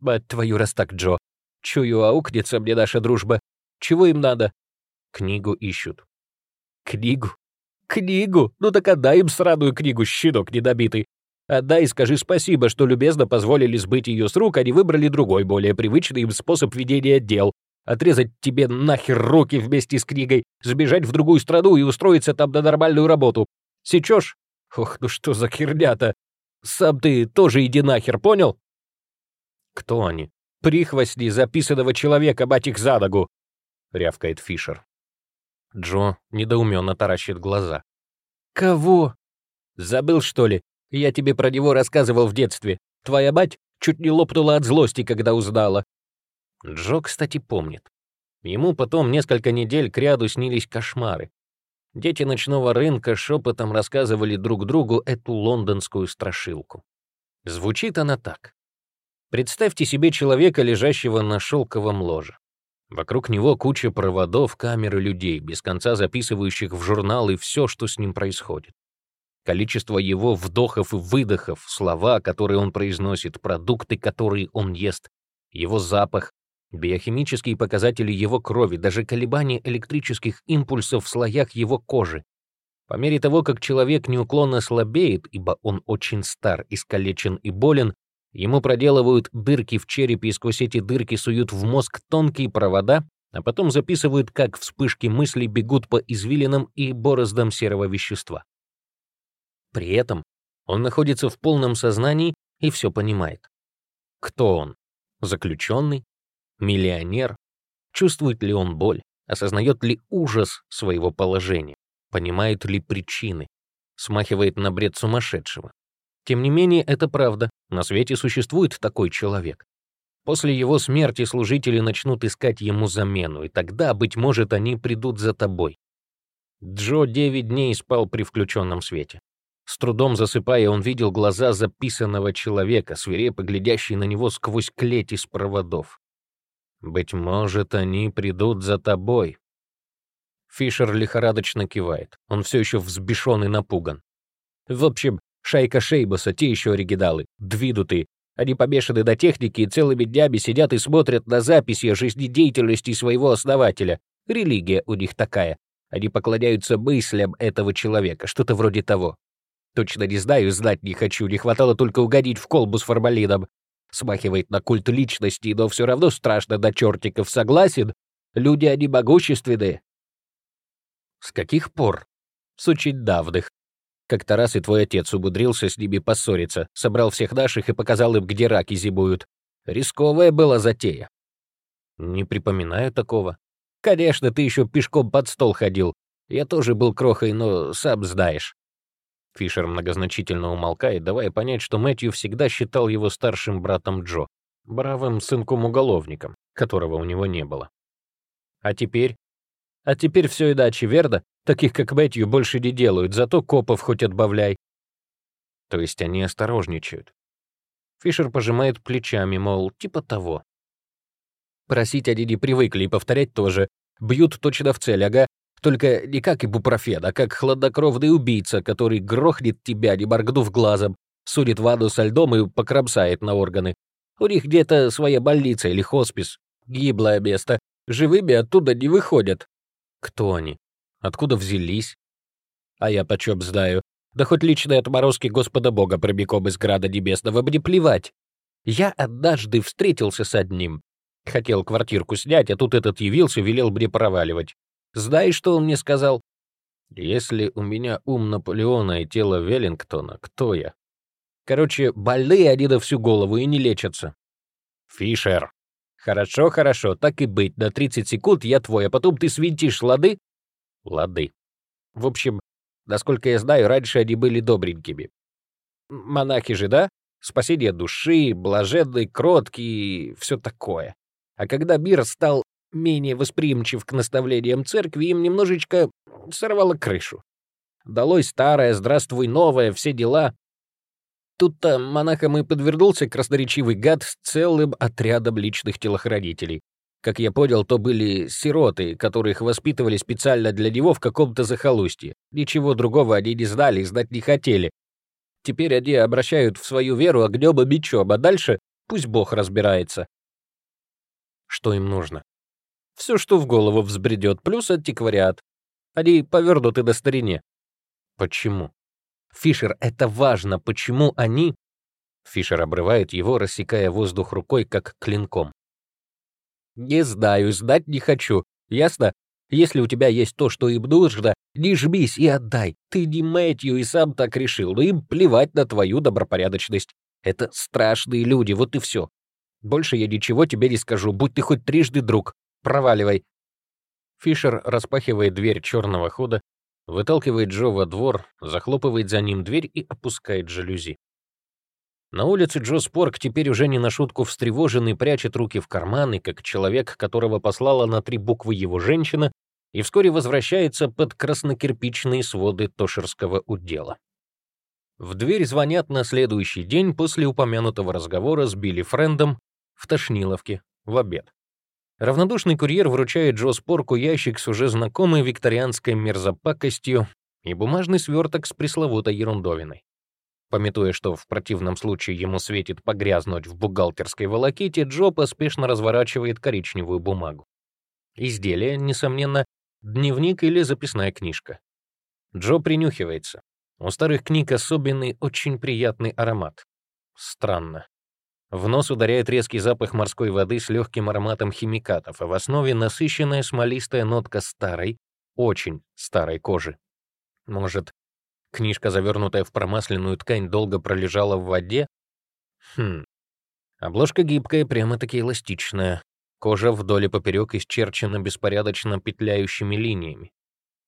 «Мать твою, раз так, Джо, Чую, аукнется мне наша дружба. Чего им надо? Книгу ищут. Книгу? Книгу? Ну так отдай им сраную книгу, щенок недобитый. Отдай и скажи спасибо, что любезно позволили сбыть ее с рук, а не выбрали другой, более привычный им способ ведения дел. Отрезать тебе нахер руки вместе с книгой, сбежать в другую страну и устроиться там на нормальную работу. Сечешь? Ох, ну что за херня-то? Сам ты тоже иди нахер, понял? Кто они? Прихвостни записанного человека, мать их за ногу, рявкает Фишер. Джо недоуменно таращит глаза. Кого? Забыл, что ли? Я тебе про него рассказывал в детстве. Твоя мать чуть не лопнула от злости, когда узнала. Джо, кстати, помнит. Ему потом несколько недель кряду снились кошмары. Дети ночного рынка шепотом рассказывали друг другу эту лондонскую страшилку. Звучит она так. Представьте себе человека, лежащего на шелковом ложе. Вокруг него куча проводов, камеры людей, без конца записывающих в журналы все, что с ним происходит. Количество его вдохов и выдохов, слова, которые он произносит, продукты, которые он ест, его запах, биохимические показатели его крови, даже колебания электрических импульсов в слоях его кожи. По мере того, как человек неуклонно слабеет, ибо он очень стар, искалечен и болен, ему проделывают дырки в черепе и сквозь эти дырки суют в мозг тонкие провода, а потом записывают, как вспышки мыслей бегут по извилинам и бороздам серого вещества. При этом он находится в полном сознании и все понимает. Кто он? Заключенный? Миллионер? Чувствует ли он боль? Осознает ли ужас своего положения? Понимает ли причины? Смахивает на бред сумасшедшего. Тем не менее, это правда. На свете существует такой человек. После его смерти служители начнут искать ему замену, и тогда, быть может, они придут за тобой. Джо девять дней спал при включенном свете. С трудом засыпая, он видел глаза записанного человека, свирепо глядящий на него сквозь клеть из проводов. «Быть может, они придут за тобой». Фишер лихорадочно кивает. Он все еще взбешен и напуган. В общем, шайка Шейбаса, те еще оригиналы, двидутые. Они побешены до техники и целыми днями сидят и смотрят на записи о жизнедеятельности своего основателя. Религия у них такая. Они поклоняются мыслям этого человека, что-то вроде того. Точно не знаю, знать не хочу, не хватало только угодить в колбу с формалином. Смахивает на культ личности, но все равно страшно до чертиков, согласен? Люди, они могущественные. С каких пор? С очень давных. Как-то раз и твой отец умудрился с ними поссориться, собрал всех наших и показал им, где раки зимуют. Рисковая была затея. Не припоминаю такого. Конечно, ты еще пешком под стол ходил. Я тоже был крохой, но сам знаешь. Фишер многозначительно умолкает, давая понять, что Мэтью всегда считал его старшим братом Джо, бравым сынком-уголовником, которого у него не было. А теперь? А теперь все иначе, верно? Таких, как Мэтью, больше не делают, зато копов хоть отбавляй. То есть они осторожничают. Фишер пожимает плечами, мол, типа того. Просить они не привыкли и повторять тоже. Бьют точно в цель, ага, только не как ибупрофен, а как хладнокровный убийца, который грохнет тебя, не моргнув глазом, сунет ванну со льдом и покромсает на органы. У них где-то своя больница или хоспис. Гиблое место. Живыми оттуда не выходят. Кто они? Откуда взялись? А я почем знаю. Да хоть личные отморозки Господа Бога прямиком из града небесного, мне плевать. Я однажды встретился с одним. Хотел квартирку снять, а тут этот явился, велел мне проваливать. Знаешь, что он мне сказал? Если у меня ум Наполеона и тело Веллингтона, кто я? Короче, больные они на всю голову и не лечатся. Фишер. Хорошо, хорошо, так и быть. На 30 секунд я твой, а потом ты свинтишь, лады? Лады. В общем, насколько я знаю, раньше они были добренькими. Монахи же, да? Спасение души, блаженный, кроткий, все такое. А когда мир стал менее восприимчив к наставлениям церкви, им немножечко сорвало крышу. Далось старое, здравствуй новое, все дела. Тут-то монахам и подвернулся красноречивый гад с целым отрядом личных телохранителей. Как я понял, то были сироты, которых воспитывали специально для него в каком-то захолустье. Ничего другого они не знали и знать не хотели. Теперь они обращают в свою веру огнем и мечом, а дальше пусть Бог разбирается. Что им нужно? Все, что в голову взбредет, плюс антиквариат. Они повернуты на старине. Почему? Фишер, это важно. Почему они... Фишер обрывает его, рассекая воздух рукой, как клинком. Не знаю, знать не хочу. Ясно? Если у тебя есть то, что им нужно, не жмись и отдай. Ты не Мэтью и сам так решил, но им плевать на твою добропорядочность. Это страшные люди, вот и все. Больше я ничего тебе не скажу, будь ты хоть трижды друг. Проваливай. Фишер распахивает дверь черного хода, выталкивает Джо во двор, захлопывает за ним дверь и опускает жалюзи. На улице Джо Спорк теперь уже не на шутку встревоженный прячет руки в карманы, как человек, которого послала на три буквы его женщина, и вскоре возвращается под краснокирпичные своды Тошерского удела. В дверь звонят на следующий день после упомянутого разговора с Билли Френдом в Тошниловке в обед. Равнодушный курьер вручает Джо Спорку ящик с уже знакомой викторианской мерзопакостью и бумажный сверток с пресловутой ерундовиной. Пометуя, что в противном случае ему светит погрязнуть в бухгалтерской волоките, Джо поспешно разворачивает коричневую бумагу. Изделие, несомненно, дневник или записная книжка. Джо принюхивается. У старых книг особенный, очень приятный аромат. Странно. В нос ударяет резкий запах морской воды с легким ароматом химикатов, а в основе насыщенная смолистая нотка старой, очень старой кожи. Может, Книжка, завернутая в промасленную ткань, долго пролежала в воде? Хм. Обложка гибкая, прямо-таки эластичная. Кожа вдоль и поперек исчерчена беспорядочно петляющими линиями.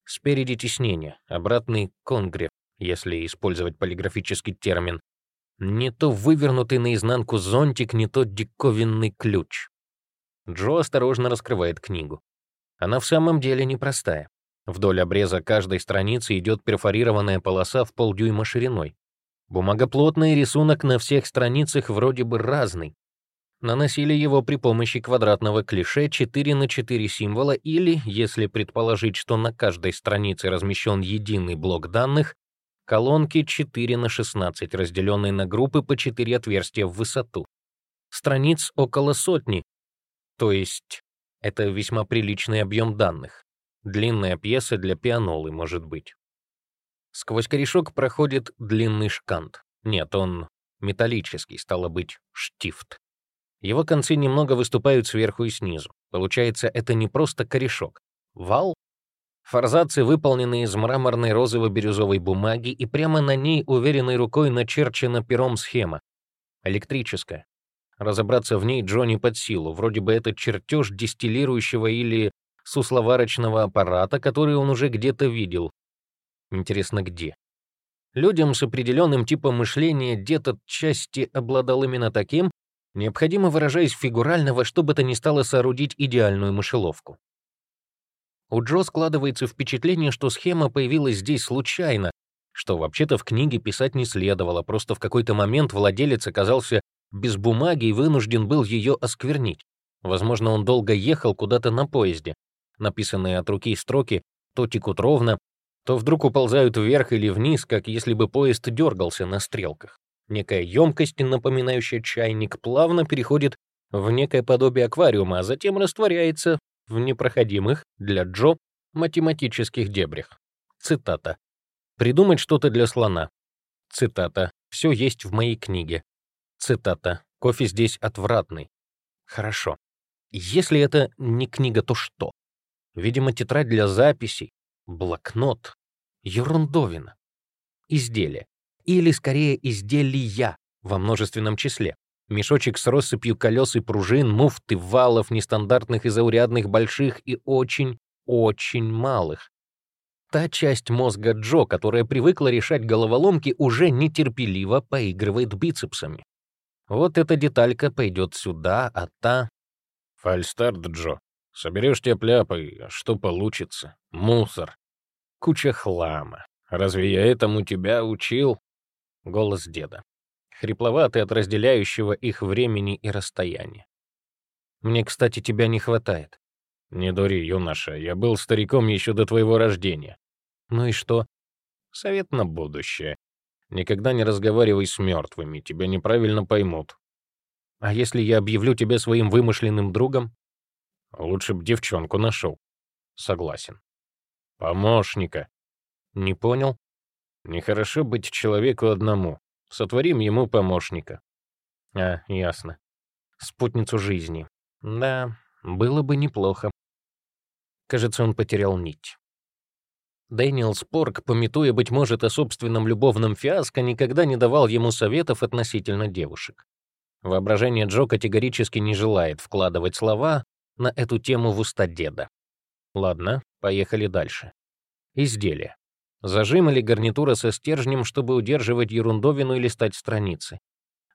Спереди теснение, обратный конгрев, если использовать полиграфический термин. Не то вывернутый наизнанку зонтик, не то диковинный ключ. Джо осторожно раскрывает книгу. Она в самом деле непростая. Вдоль обреза каждой страницы идет перфорированная полоса в полдюйма шириной. Бумага плотная, рисунок на всех страницах вроде бы разный. Наносили его при помощи квадратного клише 4 на 4 символа или, если предположить, что на каждой странице размещен единый блок данных, колонки 4 на 16, разделенные на группы по 4 отверстия в высоту. Страниц около сотни, то есть это весьма приличный объем данных. Длинная пьеса для пианолы, может быть. Сквозь корешок проходит длинный шкант. Нет, он металлический, стало быть, штифт. Его концы немного выступают сверху и снизу. Получается, это не просто корешок. Вал? Форзацы выполнены из мраморной розово-бирюзовой бумаги, и прямо на ней уверенной рукой начерчена пером схема. Электрическая. Разобраться в ней Джонни под силу. Вроде бы это чертеж дистиллирующего или сусловарочного аппарата, который он уже где-то видел. Интересно, где? Людям с определенным типом мышления дед отчасти обладал именно таким, необходимо, выражаясь фигурально, во что бы то ни стало соорудить идеальную мышеловку. У Джо складывается впечатление, что схема появилась здесь случайно, что вообще-то в книге писать не следовало, просто в какой-то момент владелец оказался без бумаги и вынужден был ее осквернить. Возможно, он долго ехал куда-то на поезде, написанные от руки строки то текут ровно, то вдруг уползают вверх или вниз, как если бы поезд дергался на стрелках. Некая емкость, напоминающая чайник, плавно переходит в некое подобие аквариума, а затем растворяется в непроходимых для Джо математических дебрях. Цитата. «Придумать что-то для слона». Цитата. «Все есть в моей книге». Цитата. «Кофе здесь отвратный». Хорошо. Если это не книга, то что? Видимо, тетрадь для записей, блокнот, ерундовина, изделие. Или, скорее, изделия во множественном числе. Мешочек с россыпью колес и пружин, муфты, валов, нестандартных и заурядных, больших и очень-очень малых. Та часть мозга Джо, которая привыкла решать головоломки, уже нетерпеливо поигрывает бицепсами. Вот эта деталька пойдет сюда, а та... «Фальстарт, Джо», Соберешь те пляпы, что получится? Мусор. Куча хлама. Разве я этому тебя учил? Голос деда. Хрипловатый от разделяющего их времени и расстояния. Мне, кстати, тебя не хватает. Не дури, юноша, я был стариком еще до твоего рождения. Ну и что? Совет на будущее. Никогда не разговаривай с мертвыми, тебя неправильно поймут. А если я объявлю тебя своим вымышленным другом? Лучше б девчонку нашел. Согласен. Помощника. Не понял? Нехорошо быть человеку одному. Сотворим ему помощника. А, ясно. Спутницу жизни. Да, было бы неплохо. Кажется, он потерял нить. Дэниел Спорг, пометуя, быть может, о собственном любовном фиаско, никогда не давал ему советов относительно девушек. Воображение Джо категорически не желает вкладывать слова на эту тему в уста деда. Ладно, поехали дальше. Изделие. Зажим или гарнитура со стержнем, чтобы удерживать ерундовину или стать страницы.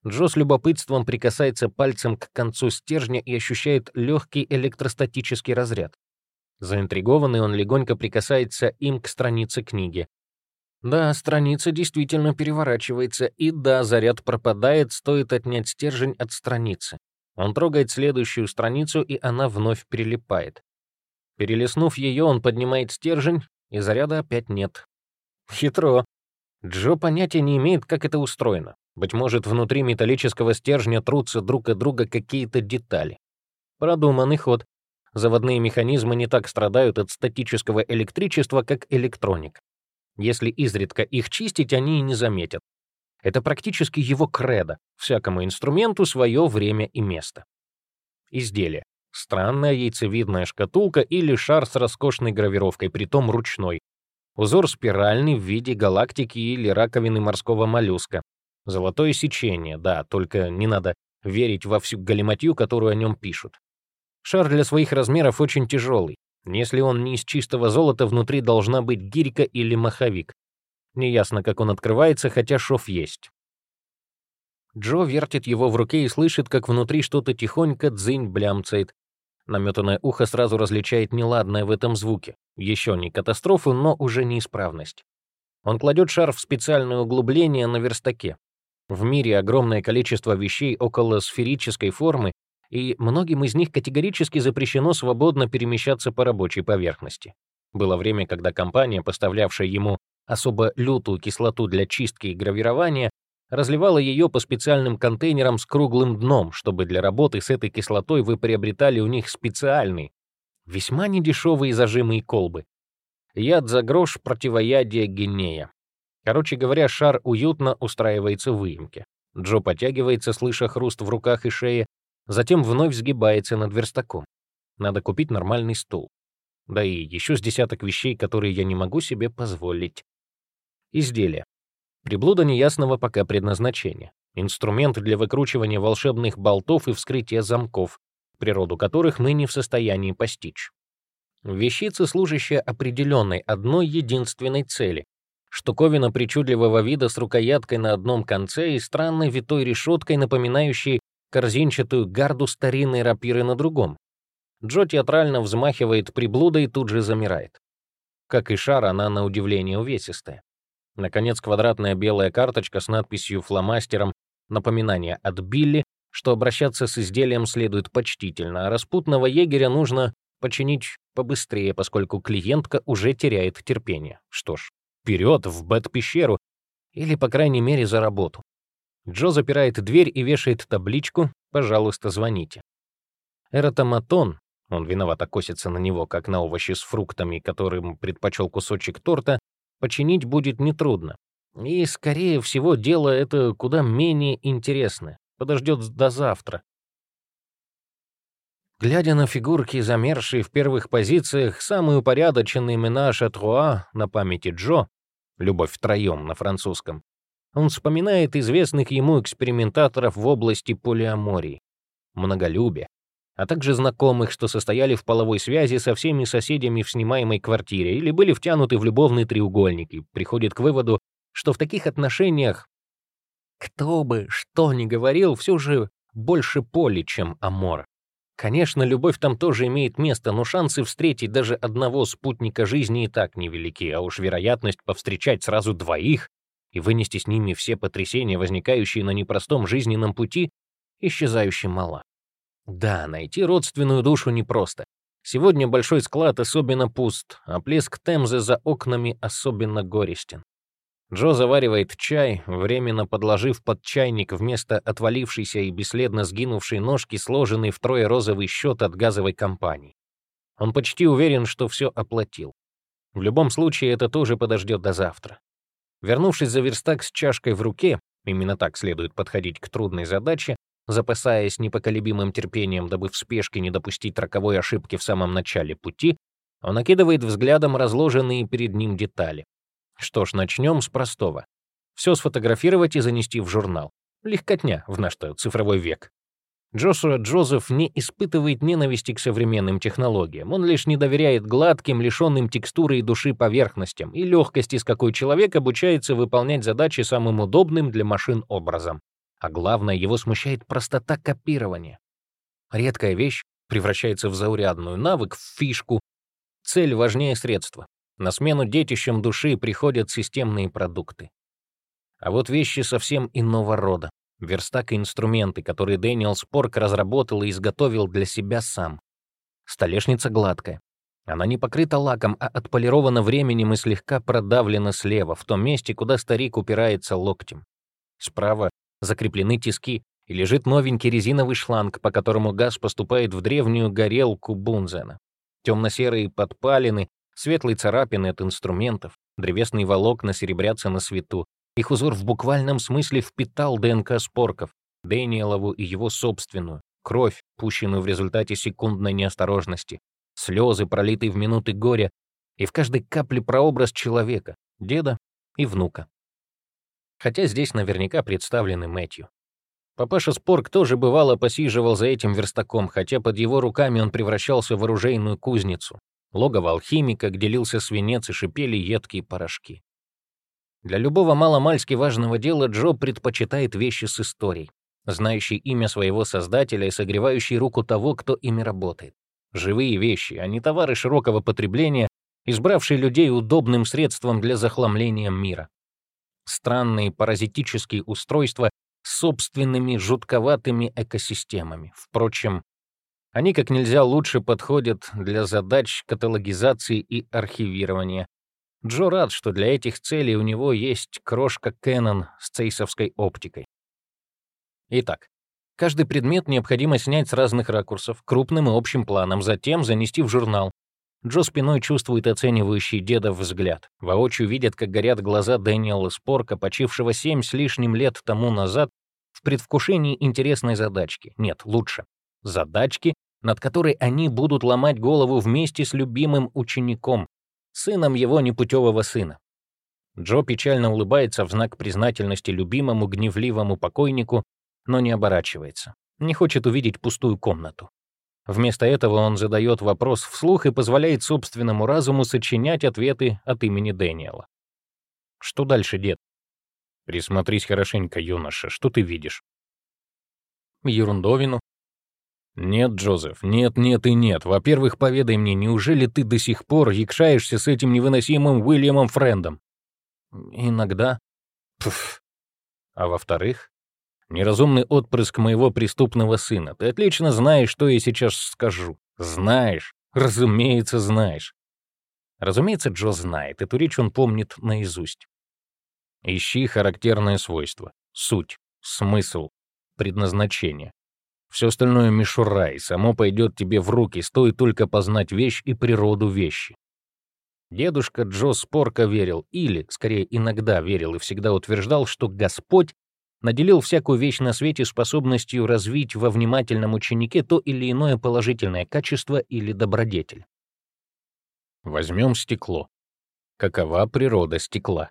Джо с любопытством прикасается пальцем к концу стержня и ощущает легкий электростатический разряд. Заинтригованный он легонько прикасается им к странице книги. Да, страница действительно переворачивается, и да, заряд пропадает, стоит отнять стержень от страницы. Он трогает следующую страницу, и она вновь прилипает. Перелистнув ее, он поднимает стержень, и заряда опять нет. Хитро. Джо понятия не имеет, как это устроено. Быть может, внутри металлического стержня трутся друг от друга какие-то детали. Продуманный ход. Заводные механизмы не так страдают от статического электричества, как электроника. Если изредка их чистить, они и не заметят. Это практически его кредо. Всякому инструменту свое время и место. Изделие. Странная яйцевидная шкатулка или шар с роскошной гравировкой, притом ручной. Узор спиральный в виде галактики или раковины морского моллюска. Золотое сечение, да, только не надо верить во всю галиматью, которую о нем пишут. Шар для своих размеров очень тяжелый. Если он не из чистого золота, внутри должна быть гирька или маховик. Неясно, как он открывается, хотя шов есть. Джо вертит его в руке и слышит, как внутри что-то тихонько дзынь блямцает. Наметанное ухо сразу различает неладное в этом звуке. Еще не катастрофу, но уже неисправность. Он кладет шар в специальное углубление на верстаке. В мире огромное количество вещей около сферической формы, и многим из них категорически запрещено свободно перемещаться по рабочей поверхности. Было время, когда компания, поставлявшая ему особо лютую кислоту для чистки и гравирования, разливала ее по специальным контейнерам с круглым дном, чтобы для работы с этой кислотой вы приобретали у них специальные, весьма недешевые зажимы и колбы. Яд за грош противоядие гинея. Короче говоря, шар уютно устраивается в выемке. Джо подтягивается, слыша хруст в руках и шее, Затем вновь сгибается над верстаком. Надо купить нормальный стул. Да и еще с десяток вещей, которые я не могу себе позволить. Изделие. Приблуда неясного пока предназначения. Инструмент для выкручивания волшебных болтов и вскрытия замков, природу которых мы не в состоянии постичь. Вещица, служащая определенной одной единственной цели. Штуковина причудливого вида с рукояткой на одном конце и странной витой решеткой, напоминающей корзинчатую гарду старинной рапиры на другом. Джо театрально взмахивает приблудой и тут же замирает. Как и шар, она на удивление увесистая. Наконец, квадратная белая карточка с надписью фломастером напоминание от Билли, что обращаться с изделием следует почтительно, а распутного егеря нужно починить побыстрее, поскольку клиентка уже теряет терпение. Что ж, вперед в бэт-пещеру, или, по крайней мере, за работу. Джо запирает дверь и вешает табличку «Пожалуйста, звоните». Эротоматон, он виновато косится на него, как на овощи с фруктами, которым предпочел кусочек торта, починить будет нетрудно. И, скорее всего, дело это куда менее интересное. Подождет до завтра. Глядя на фигурки, замершие в первых позициях, самый упорядоченный менаж от Руа на памяти Джо, «Любовь втроем» на французском, он вспоминает известных ему экспериментаторов в области полиамории, многолюбия, а также знакомых, что состояли в половой связи со всеми соседями в снимаемой квартире или были втянуты в любовный треугольник, и приходит к выводу, что в таких отношениях кто бы что ни говорил, все же больше поли, чем амор. Конечно, любовь там тоже имеет место, но шансы встретить даже одного спутника жизни и так невелики, а уж вероятность повстречать сразу двоих и вынести с ними все потрясения, возникающие на непростом жизненном пути, исчезающе мало. Да, найти родственную душу непросто. Сегодня большой склад особенно пуст, а плеск Темзы за окнами особенно горестен. Джо заваривает чай, временно подложив под чайник вместо отвалившейся и бесследно сгинувшей ножки сложенный втрое розовый счет от газовой компании. Он почти уверен, что все оплатил. В любом случае, это тоже подождет до завтра. Вернувшись за верстак с чашкой в руке, именно так следует подходить к трудной задаче, запасаясь непоколебимым терпением, дабы в спешке не допустить роковой ошибки в самом начале пути, он окидывает взглядом разложенные перед ним детали. Что ж, начнем с простого. Все сфотографировать и занести в журнал. Легкотня в наш-то цифровой век. Джошуа Джозеф не испытывает ненависти к современным технологиям. Он лишь не доверяет гладким, лишенным текстуры и души поверхностям и легкости, с какой человек обучается выполнять задачи самым удобным для машин образом. А главное, его смущает простота копирования. Редкая вещь превращается в заурядную навык, в фишку. Цель важнее средства. На смену детищам души приходят системные продукты. А вот вещи совсем иного рода. Верстак и инструменты, которые Дэниел Спорк разработал и изготовил для себя сам. Столешница гладкая. Она не покрыта лаком, а отполирована временем и слегка продавлена слева, в том месте, куда старик упирается локтем. Справа закреплены тиски, и лежит новенький резиновый шланг, по которому газ поступает в древнюю горелку Бунзена. Темно-серые подпалины Светлые царапины от инструментов, древесные волокна серебрятся на свету. Их узор в буквальном смысле впитал ДНК спорков, Дэниелову и его собственную, кровь, пущенную в результате секундной неосторожности, слезы, пролитые в минуты горя, и в каждой капле прообраз человека, деда и внука. Хотя здесь наверняка представлены Мэтью. Папаша Спорк тоже бывало посиживал за этим верстаком, хотя под его руками он превращался в оружейную кузницу, логово алхимика, где делился свинец и шипели едкие порошки. Для любого маломальски важного дела Джо предпочитает вещи с историей, знающий имя своего создателя и согревающий руку того, кто ими работает. Живые вещи, а не товары широкого потребления, избравшие людей удобным средством для захламления мира. Странные паразитические устройства с собственными жутковатыми экосистемами. Впрочем, они как нельзя лучше подходят для задач каталогизации и архивирования. Джо рад, что для этих целей у него есть крошка Canon с цейсовской оптикой. Итак, каждый предмет необходимо снять с разных ракурсов, крупным и общим планом, затем занести в журнал. Джо спиной чувствует оценивающий дедов взгляд. Воочию видят, как горят глаза Дэниела Спорка, почившего семь с лишним лет тому назад, в предвкушении интересной задачки. Нет, лучше. Задачки, над которой они будут ломать голову вместе с любимым учеником, сыном его непутевого сына. Джо печально улыбается в знак признательности любимому гневливому покойнику, но не оборачивается. Не хочет увидеть пустую комнату. Вместо этого он задает вопрос вслух и позволяет собственному разуму сочинять ответы от имени Дэниела. Что дальше, дед? Присмотрись хорошенько, юноша, что ты видишь? Ерундовину, «Нет, Джозеф, нет, нет и нет. Во-первых, поведай мне, неужели ты до сих пор якшаешься с этим невыносимым Уильямом Френдом?» «Иногда». Пф. А во-вторых, неразумный отпрыск моего преступного сына. Ты отлично знаешь, что я сейчас скажу. Знаешь. Разумеется, знаешь. Разумеется, Джо знает. Эту речь он помнит наизусть. Ищи характерное свойство, суть, смысл, предназначение. Все остальное мишура, и само пойдет тебе в руки, стоит только познать вещь и природу вещи. Дедушка Джо Спорка верил, или, скорее, иногда верил и всегда утверждал, что Господь наделил всякую вещь на свете способностью развить во внимательном ученике то или иное положительное качество или добродетель. Возьмем стекло. Какова природа стекла?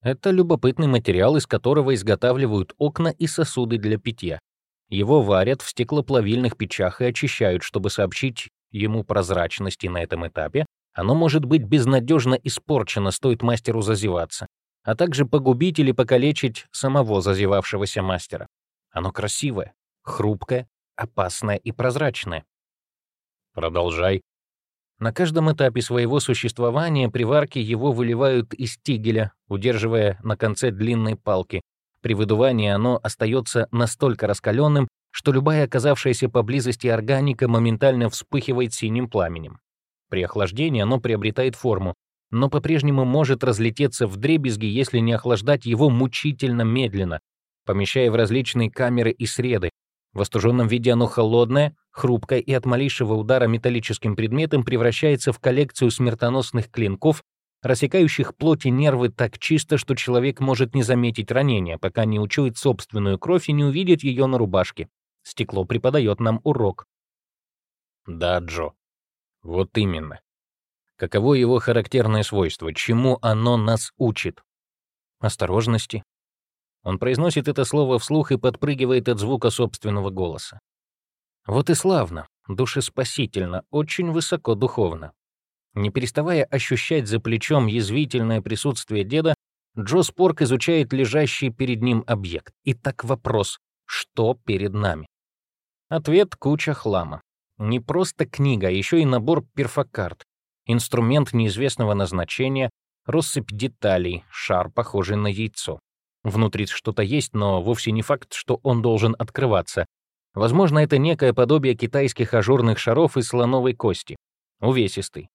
Это любопытный материал, из которого изготавливают окна и сосуды для питья. Его варят в стеклоплавильных печах и очищают, чтобы сообщить ему прозрачности на этом этапе. Оно может быть безнадежно испорчено, стоит мастеру зазеваться, а также погубить или покалечить самого зазевавшегося мастера. Оно красивое, хрупкое, опасное и прозрачное. Продолжай. На каждом этапе своего существования при варке его выливают из тигеля, удерживая на конце длинной палки, при выдувании оно остается настолько раскаленным, что любая оказавшаяся поблизости органика моментально вспыхивает синим пламенем. При охлаждении оно приобретает форму, но по-прежнему может разлететься в дребезги, если не охлаждать его мучительно медленно, помещая в различные камеры и среды. В остуженном виде оно холодное, хрупкое и от малейшего удара металлическим предметом превращается в коллекцию смертоносных клинков, рассекающих плоть и нервы так чисто, что человек может не заметить ранения, пока не учует собственную кровь и не увидит ее на рубашке. Стекло преподает нам урок. Да, Джо. Вот именно. Каково его характерное свойство? Чему оно нас учит? Осторожности. Он произносит это слово вслух и подпрыгивает от звука собственного голоса. Вот и славно, душеспасительно, очень высоко духовно. Не переставая ощущать за плечом язвительное присутствие деда, Джо Спорк изучает лежащий перед ним объект. Итак, вопрос, что перед нами? Ответ — куча хлама. Не просто книга, а еще и набор перфокарт, инструмент неизвестного назначения, россыпь деталей, шар, похожий на яйцо. Внутри что-то есть, но вовсе не факт, что он должен открываться. Возможно, это некое подобие китайских ажурных шаров из слоновой кости. Увесистый.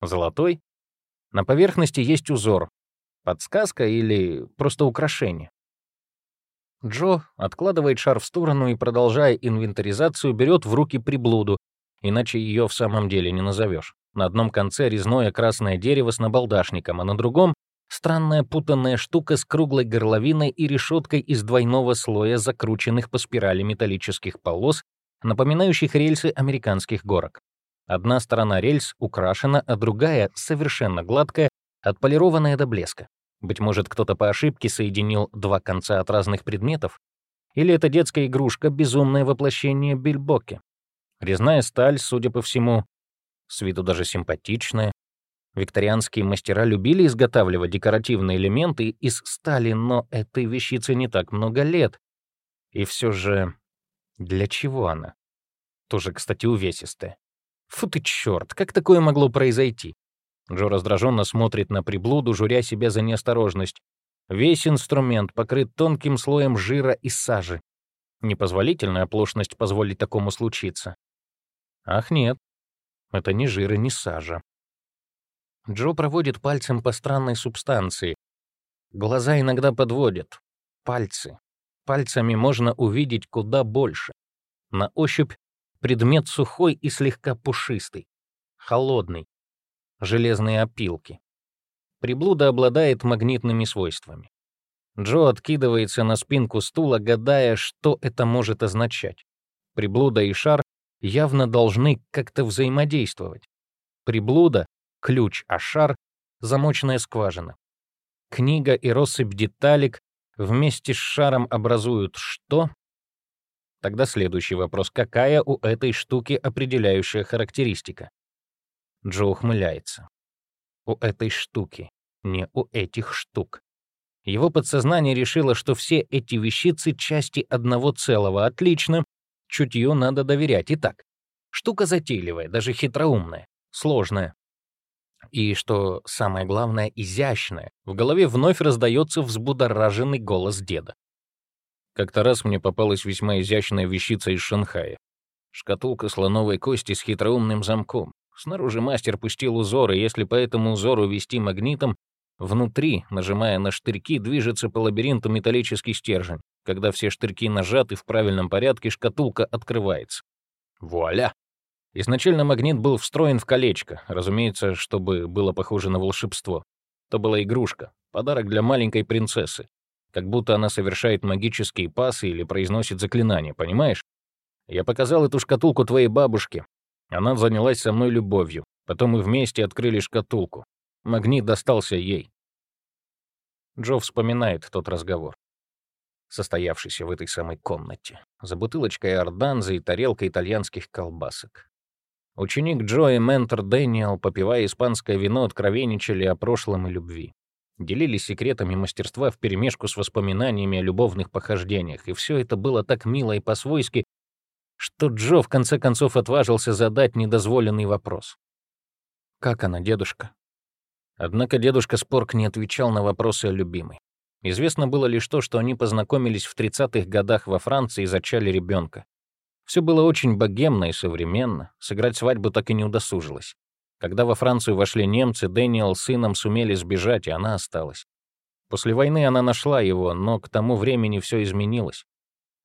Золотой. На поверхности есть узор. Подсказка или просто украшение. Джо откладывает шар в сторону и, продолжая инвентаризацию, берет в руки приблуду, иначе ее в самом деле не назовешь. На одном конце резное красное дерево с набалдашником, а на другом — странная путанная штука с круглой горловиной и решеткой из двойного слоя, закрученных по спирали металлических полос, напоминающих рельсы американских горок. Одна сторона рельс украшена, а другая, совершенно гладкая, отполированная до блеска. Быть может, кто-то по ошибке соединил два конца от разных предметов? Или это детская игрушка, безумное воплощение бильбоки? Резная сталь, судя по всему, с виду даже симпатичная. Викторианские мастера любили изготавливать декоративные элементы из стали, но этой вещице не так много лет. И все же, для чего она? Тоже, кстати, увесистая. Фу ты черт, как такое могло произойти? Джо раздраженно смотрит на приблуду, журя себя за неосторожность. Весь инструмент покрыт тонким слоем жира и сажи. Непозволительная оплошность позволить такому случиться. Ах нет, это не жир и не сажа. Джо проводит пальцем по странной субстанции. Глаза иногда подводят. Пальцы. Пальцами можно увидеть куда больше. На ощупь предмет сухой и слегка пушистый. Холодный. Железные опилки. Приблуда обладает магнитными свойствами. Джо откидывается на спинку стула, гадая, что это может означать. Приблуда и шар явно должны как-то взаимодействовать. Приблуда — ключ, а шар — замочная скважина. Книга и россыпь деталек вместе с шаром образуют что? Тогда следующий вопрос. Какая у этой штуки определяющая характеристика? Джо ухмыляется. У этой штуки, не у этих штук. Его подсознание решило, что все эти вещицы — части одного целого. Отлично, чутью надо доверять. Итак, штука затейливая, даже хитроумная, сложная. И, что самое главное, изящная. В голове вновь раздается взбудораженный голос деда. Как-то раз мне попалась весьма изящная вещица из Шанхая. Шкатулка слоновой кости с хитроумным замком. Снаружи мастер пустил узор, и если по этому узору вести магнитом, внутри, нажимая на штырьки, движется по лабиринту металлический стержень. Когда все штырьки нажаты в правильном порядке, шкатулка открывается. Вуаля! Изначально магнит был встроен в колечко, разумеется, чтобы было похоже на волшебство. Это была игрушка, подарок для маленькой принцессы. Как будто она совершает магические пасы или произносит заклинания, понимаешь? Я показал эту шкатулку твоей бабушке. Она занялась со мной любовью. Потом мы вместе открыли шкатулку. Магнит достался ей. Джо вспоминает тот разговор состоявшийся в этой самой комнате, за бутылочкой орданзы и тарелкой итальянских колбасок. Ученик Джо и ментор Дэниел, попивая испанское вино, откровенничали о прошлом и любви. Делились секретами мастерства вперемешку с воспоминаниями о любовных похождениях, и все это было так мило и по-свойски, что Джо в конце концов отважился задать недозволенный вопрос. «Как она, дедушка?» Однако дедушка Спорк не отвечал на вопросы о любимой. Известно было лишь то, что они познакомились в 30-х годах во Франции и зачали ребенка. Все было очень богемно и современно, сыграть свадьбу так и не удосужилось. Когда во Францию вошли немцы, Дэниел с сыном сумели сбежать, и она осталась. После войны она нашла его, но к тому времени все изменилось,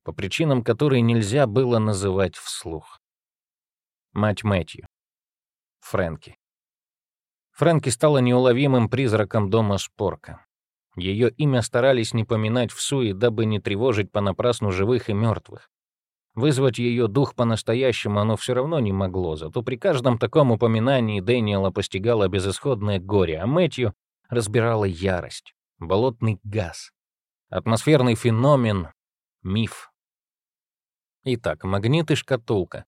по причинам, которые нельзя было называть вслух. Мать Мэтью. Фрэнки. Фрэнки стала неуловимым призраком дома Спорка. Ее имя старались не поминать в суе, дабы не тревожить понапрасну живых и мертвых. Вызвать ее дух по-настоящему оно все равно не могло, зато при каждом таком упоминании Дэниела постигала безысходное горе, а Мэтью разбирала ярость, болотный газ, атмосферный феномен, миф. Итак, магнит и шкатулка.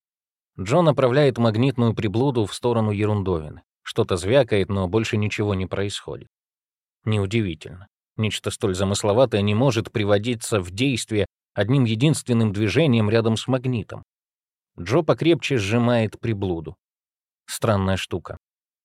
Джон направляет магнитную приблуду в сторону ерундовины. Что-то звякает, но больше ничего не происходит. Неудивительно. Нечто столь замысловатое не может приводиться в действие одним единственным движением рядом с магнитом. Джо покрепче сжимает приблуду. Странная штука.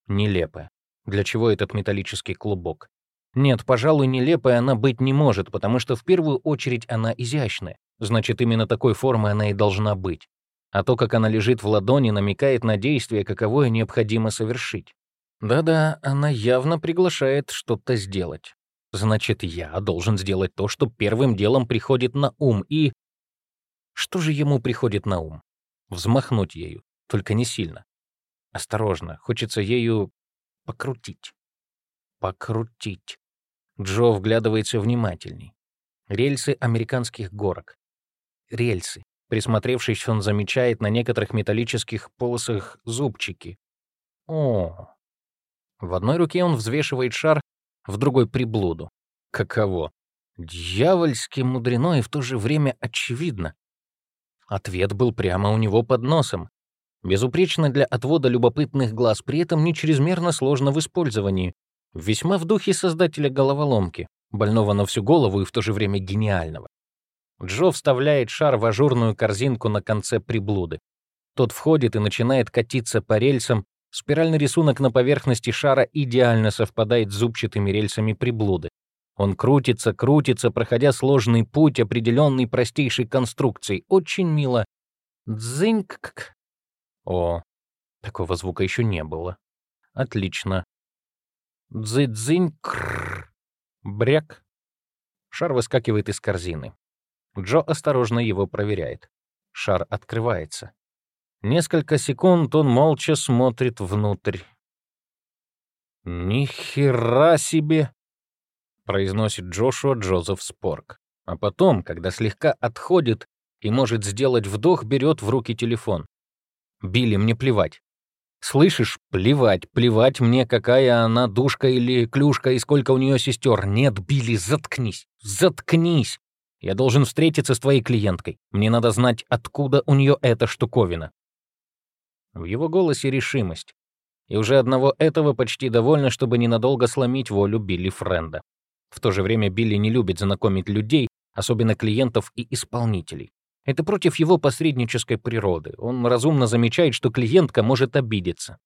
Нелепая. Для чего этот металлический клубок? Нет, пожалуй, нелепая она быть не может, потому что в первую очередь она изящная. Значит, именно такой формы она и должна быть. А то, как она лежит в ладони, намекает на действие, каковое необходимо совершить. Да-да, она явно приглашает что-то сделать. Значит, я должен сделать то, что первым делом приходит на ум, и... Что же ему приходит на ум? Взмахнуть ею, только не сильно. Осторожно, хочется ею покрутить. Покрутить. Джо вглядывается внимательней. Рельсы американских горок. Рельсы. Присмотревшись, он замечает на некоторых металлических полосах зубчики. О! В одной руке он взвешивает шар, в другой — приблуду. Каково? Дьявольски мудрено и в то же время очевидно. Ответ был прямо у него под носом. Безупречно для отвода любопытных глаз, при этом не чрезмерно сложно в использовании. Весьма в духе создателя головоломки, больного на всю голову и в то же время гениального. Джо вставляет шар в ажурную корзинку на конце приблуды. Тот входит и начинает катиться по рельсам, Спиральный рисунок на поверхности шара идеально совпадает с зубчатыми рельсами приблуды. Он крутится, крутится, проходя сложный путь, определенный простейшей конструкцией. Очень мило. Дзыньк. О, такого звука еще не было. Отлично. Дзы-дзынь. Бряк. Шар выскакивает из корзины. Джо осторожно его проверяет. Шар открывается. Несколько секунд он молча смотрит внутрь. «Ни хера себе!» — произносит Джошуа Джозеф Спорк. А потом, когда слегка отходит и может сделать вдох, берет в руки телефон. «Билли, мне плевать. Слышишь? Плевать, плевать мне, какая она душка или клюшка и сколько у нее сестер. Нет, Билли, заткнись, заткнись. Я должен встретиться с твоей клиенткой. Мне надо знать, откуда у нее эта штуковина. В его голосе решимость. И уже одного этого почти довольно, чтобы ненадолго сломить волю Билли Френда. В то же время Билли не любит знакомить людей, особенно клиентов и исполнителей. Это против его посреднической природы. Он разумно замечает, что клиентка может обидеться.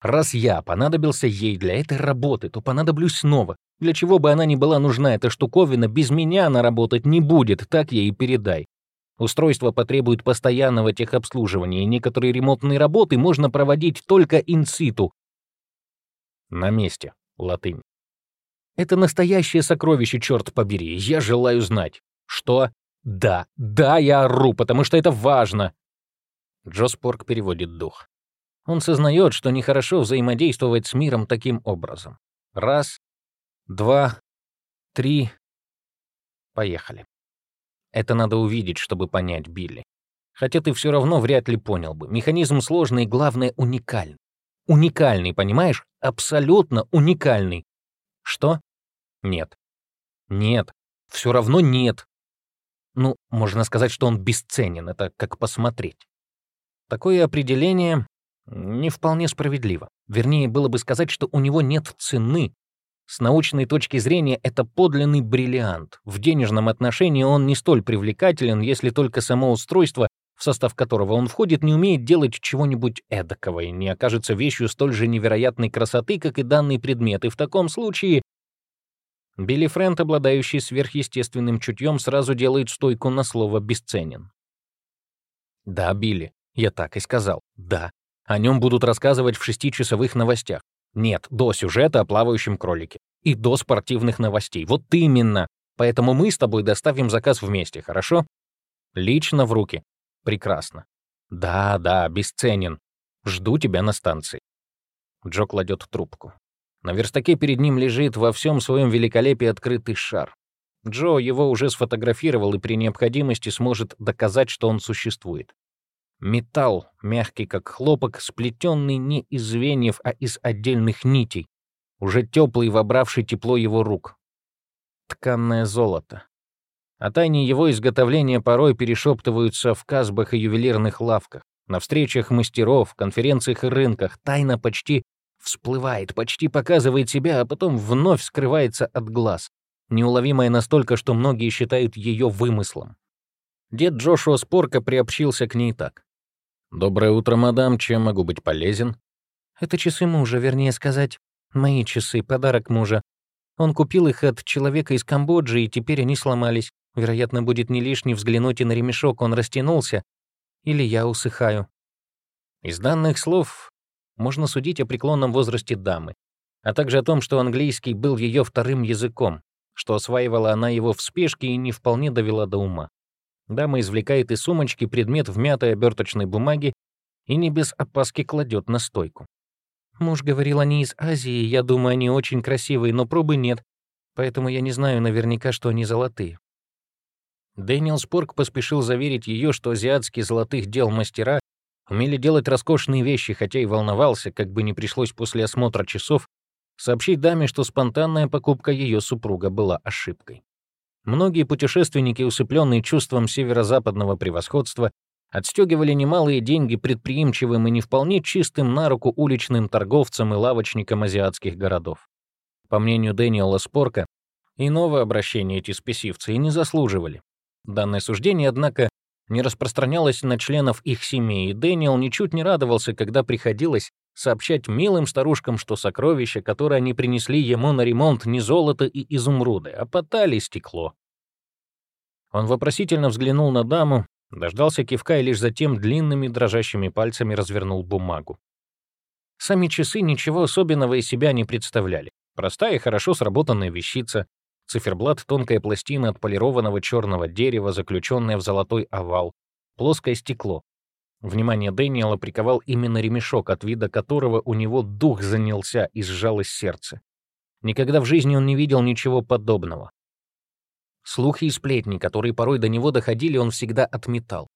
Раз я понадобился ей для этой работы, то понадоблюсь снова. Для чего бы она ни была нужна, эта штуковина, без меня она работать не будет, так ей и передай. Устройство потребует постоянного техобслуживания, и некоторые ремонтные работы можно проводить только инситу. На месте. Латынь. Это настоящее сокровище, черт побери. Я желаю знать. Что? Да, да, я ору, потому что это важно. Джо Спорк переводит дух. Он сознает, что нехорошо взаимодействовать с миром таким образом. Раз, два, три. Поехали. Это надо увидеть, чтобы понять Билли. Хотя ты все равно вряд ли понял бы. Механизм сложный главное, уникальный. Уникальный, понимаешь? Абсолютно уникальный. Что? Нет. Нет. Все равно нет. Ну, можно сказать, что он бесценен. Это как посмотреть. Такое определение не вполне справедливо. Вернее, было бы сказать, что у него нет цены, с научной точки зрения это подлинный бриллиант. В денежном отношении он не столь привлекателен, если только само устройство, в состав которого он входит, не умеет делать чего-нибудь эдакого и не окажется вещью столь же невероятной красоты, как и данный предмет. И в таком случае Билли Френт, обладающий сверхъестественным чутьем, сразу делает стойку на слово «бесценен». «Да, Билли, я так и сказал. Да, О нем будут рассказывать в шестичасовых новостях. Нет, до сюжета о плавающем кролике. И до спортивных новостей. Вот именно. Поэтому мы с тобой доставим заказ вместе, хорошо? Лично в руки. Прекрасно. Да, да, бесценен. Жду тебя на станции. Джо кладет трубку. На верстаке перед ним лежит во всем своем великолепии открытый шар. Джо его уже сфотографировал и при необходимости сможет доказать, что он существует. Металл, мягкий как хлопок, сплетенный не из звеньев, а из отдельных нитей, уже теплый, вобравший тепло его рук. Тканное золото. О тайне его изготовления порой перешептываются в казбах и ювелирных лавках, на встречах мастеров, конференциях и рынках. Тайна почти всплывает, почти показывает себя, а потом вновь скрывается от глаз, неуловимая настолько, что многие считают ее вымыслом. Дед Джошуа Спорка приобщился к ней так. «Доброе утро, мадам. Чем могу быть полезен?» «Это часы мужа, вернее сказать, мои часы, подарок мужа. Он купил их от человека из Камбоджи, и теперь они сломались. Вероятно, будет не лишне взглянуть и на ремешок, он растянулся. Или я усыхаю». Из данных слов можно судить о преклонном возрасте дамы, а также о том, что английский был ее вторым языком, что осваивала она его в спешке и не вполне довела до ума. Дама извлекает из сумочки предмет в мятой оберточной бумаге и не без опаски кладет на стойку. Муж говорил, они из Азии, я думаю, они очень красивые, но пробы нет, поэтому я не знаю наверняка, что они золотые. Дэниел Спорк поспешил заверить ее, что азиатские золотых дел мастера умели делать роскошные вещи, хотя и волновался, как бы не пришлось после осмотра часов сообщить даме, что спонтанная покупка ее супруга была ошибкой. Многие путешественники, усыпленные чувством северо-западного превосходства, отстегивали немалые деньги предприимчивым и не вполне чистым на руку уличным торговцам и лавочникам азиатских городов. По мнению Дэниела Спорка, иного обращения эти спесивцы и не заслуживали. Данное суждение, однако, не распространялось на членов их семей, и Дэниел ничуть не радовался, когда приходилось сообщать милым старушкам, что сокровища, которые они принесли ему на ремонт, не золото и изумруды, а потали стекло. Он вопросительно взглянул на даму, дождался кивка и лишь затем длинными дрожащими пальцами развернул бумагу. Сами часы ничего особенного из себя не представляли. Простая и хорошо сработанная вещица, циферблат — тонкая пластина отполированного черного дерева, заключенная в золотой овал, плоское стекло, Внимание Дэниела приковал именно ремешок, от вида которого у него дух занялся и сжалось сердце. Никогда в жизни он не видел ничего подобного. Слухи и сплетни, которые порой до него доходили, он всегда отметал.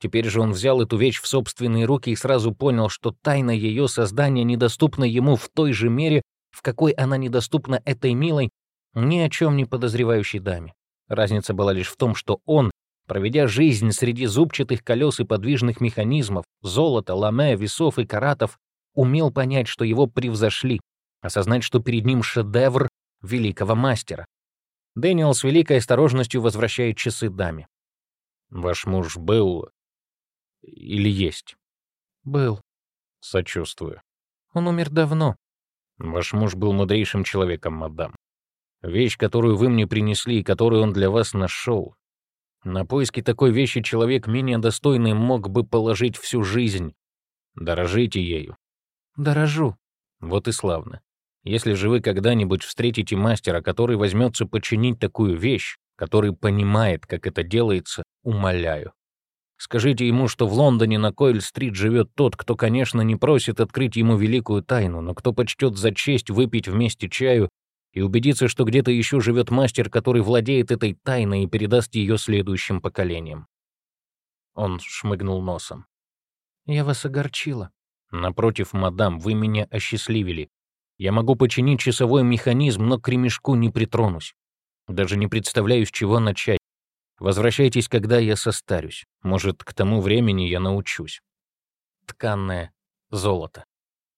Теперь же он взял эту вещь в собственные руки и сразу понял, что тайна ее создания недоступна ему в той же мере, в какой она недоступна этой милой, ни о чем не подозревающей даме. Разница была лишь в том, что он Проведя жизнь среди зубчатых колес и подвижных механизмов, золота, ламе, весов и каратов, умел понять, что его превзошли, осознать, что перед ним шедевр великого мастера. Дэниел с великой осторожностью возвращает часы даме. «Ваш муж был... или есть?» «Был». «Сочувствую». «Он умер давно». «Ваш муж был мудрейшим человеком, мадам. Вещь, которую вы мне принесли и которую он для вас нашел, на поиски такой вещи человек менее достойный мог бы положить всю жизнь. Дорожите ею. Дорожу. Вот и славно. Если же вы когда-нибудь встретите мастера, который возьмется починить такую вещь, который понимает, как это делается, умоляю. Скажите ему, что в Лондоне на Койль-стрит живет тот, кто, конечно, не просит открыть ему великую тайну, но кто почтет за честь выпить вместе чаю и убедиться, что где-то еще живет мастер, который владеет этой тайной и передаст ее следующим поколениям. Он шмыгнул носом. «Я вас огорчила». «Напротив, мадам, вы меня осчастливили. Я могу починить часовой механизм, но к ремешку не притронусь. Даже не представляю, с чего начать. Возвращайтесь, когда я состарюсь. Может, к тому времени я научусь». Тканное золото.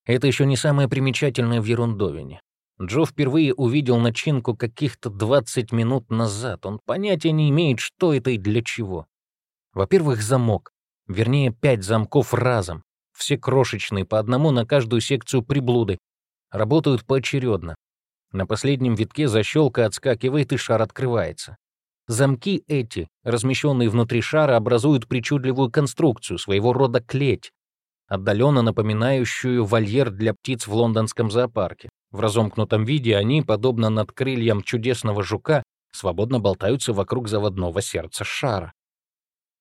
Это еще не самое примечательное в Ерундовине. Джо впервые увидел начинку каких-то 20 минут назад. Он понятия не имеет, что это и для чего. Во-первых, замок. Вернее, пять замков разом. Все крошечные, по одному на каждую секцию приблуды. Работают поочередно. На последнем витке защелка отскакивает, и шар открывается. Замки эти, размещенные внутри шара, образуют причудливую конструкцию, своего рода клеть. отдаленно напоминающую вольер для птиц в лондонском зоопарке. В разомкнутом виде они, подобно над крыльям чудесного жука, свободно болтаются вокруг заводного сердца шара.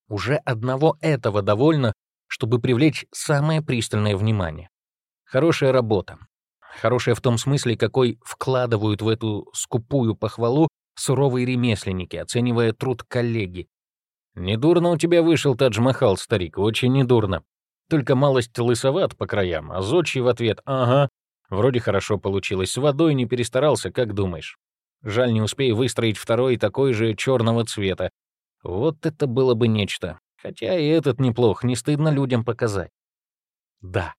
Уже одного этого довольно, чтобы привлечь самое пристальное внимание. Хорошая работа. Хорошая в том смысле, какой вкладывают в эту скупую похвалу суровые ремесленники, оценивая труд коллеги. «Недурно у тебя вышел Тадж-Махал, старик, очень недурно. Только малость лысоват по краям, а Зодчий в ответ «Ага, вроде хорошо получилось, с водой не перестарался, как думаешь?» Жаль, не успею выстроить второй такой же черного цвета. Вот это было бы нечто. Хотя и этот неплох, не стыдно людям показать. Да,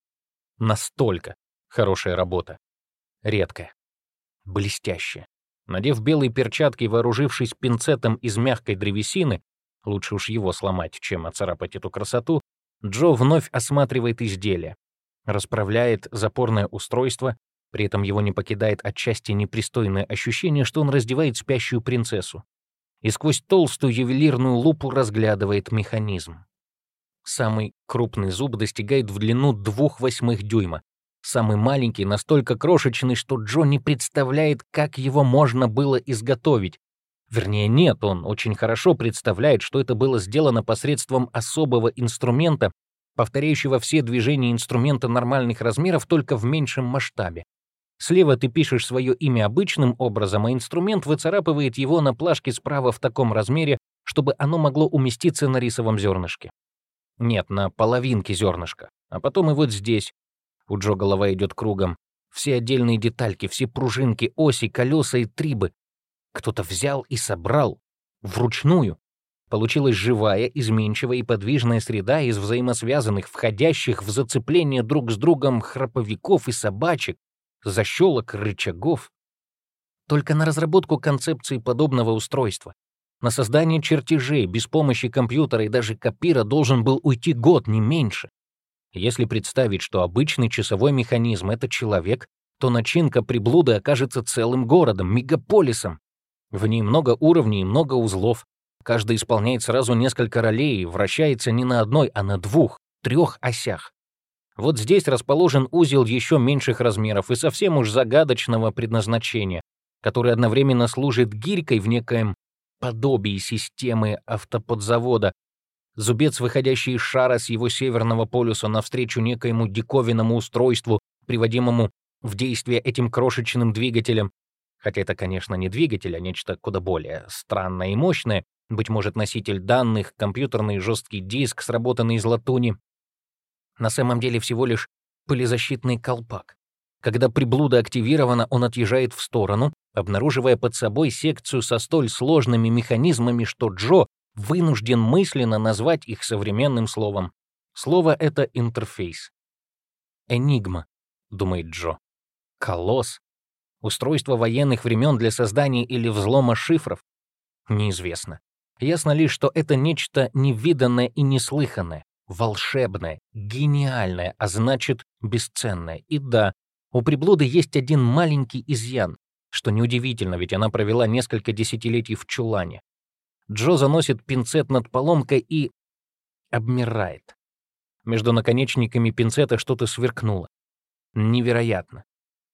настолько хорошая работа. Редкая. Блестящая. Надев белые перчатки и вооружившись пинцетом из мягкой древесины, лучше уж его сломать, чем оцарапать эту красоту, Джо вновь осматривает изделие, расправляет запорное устройство, при этом его не покидает отчасти непристойное ощущение, что он раздевает спящую принцессу. И сквозь толстую ювелирную лупу разглядывает механизм. Самый крупный зуб достигает в длину двух восьмых дюйма. Самый маленький настолько крошечный, что Джо не представляет, как его можно было изготовить. Вернее, нет, он очень хорошо представляет, что это было сделано посредством особого инструмента, повторяющего все движения инструмента нормальных размеров только в меньшем масштабе. Слева ты пишешь свое имя обычным образом, а инструмент выцарапывает его на плашке справа в таком размере, чтобы оно могло уместиться на рисовом зернышке. Нет, на половинке зернышка. А потом и вот здесь. У Джо голова идет кругом. Все отдельные детальки, все пружинки, оси, колеса и трибы. Кто-то взял и собрал. Вручную. Получилась живая, изменчивая и подвижная среда из взаимосвязанных, входящих в зацепление друг с другом храповиков и собачек, защелок, рычагов. Только на разработку концепции подобного устройства, на создание чертежей без помощи компьютера и даже копира должен был уйти год, не меньше. Если представить, что обычный часовой механизм — это человек, то начинка приблуды окажется целым городом, мегаполисом. В ней много уровней и много узлов. Каждый исполняет сразу несколько ролей и вращается не на одной, а на двух, трех осях. Вот здесь расположен узел еще меньших размеров и совсем уж загадочного предназначения, который одновременно служит гирькой в некоем подобии системы автоподзавода, зубец, выходящий из шара с его северного полюса навстречу некоему диковинному устройству, приводимому в действие этим крошечным двигателем. Хотя это, конечно, не двигатель, а нечто куда более странное и мощное, быть может, носитель данных, компьютерный жесткий диск, сработанный из латуни, на самом деле всего лишь пылезащитный колпак. Когда приблуда активирована, он отъезжает в сторону, обнаруживая под собой секцию со столь сложными механизмами, что Джо вынужден мысленно назвать их современным словом. Слово — это интерфейс. «Энигма», — думает Джо. «Колосс. Устройство военных времен для создания или взлома шифров? Неизвестно. Ясно лишь, что это нечто невиданное и неслыханное волшебное, гениальное, а значит, бесценное. И да, у приблуды есть один маленький изъян, что неудивительно, ведь она провела несколько десятилетий в чулане. Джо заносит пинцет над поломкой и... обмирает. Между наконечниками пинцета что-то сверкнуло. Невероятно.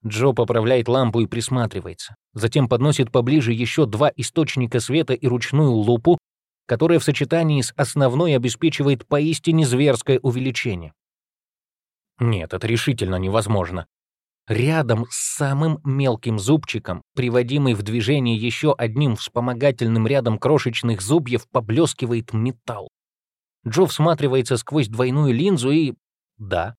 Джо поправляет лампу и присматривается. Затем подносит поближе еще два источника света и ручную лупу, которая в сочетании с основной обеспечивает поистине зверское увеличение. Нет, это решительно невозможно. Рядом с самым мелким зубчиком, приводимый в движение еще одним вспомогательным рядом крошечных зубьев, поблескивает металл. Джо всматривается сквозь двойную линзу и... Да,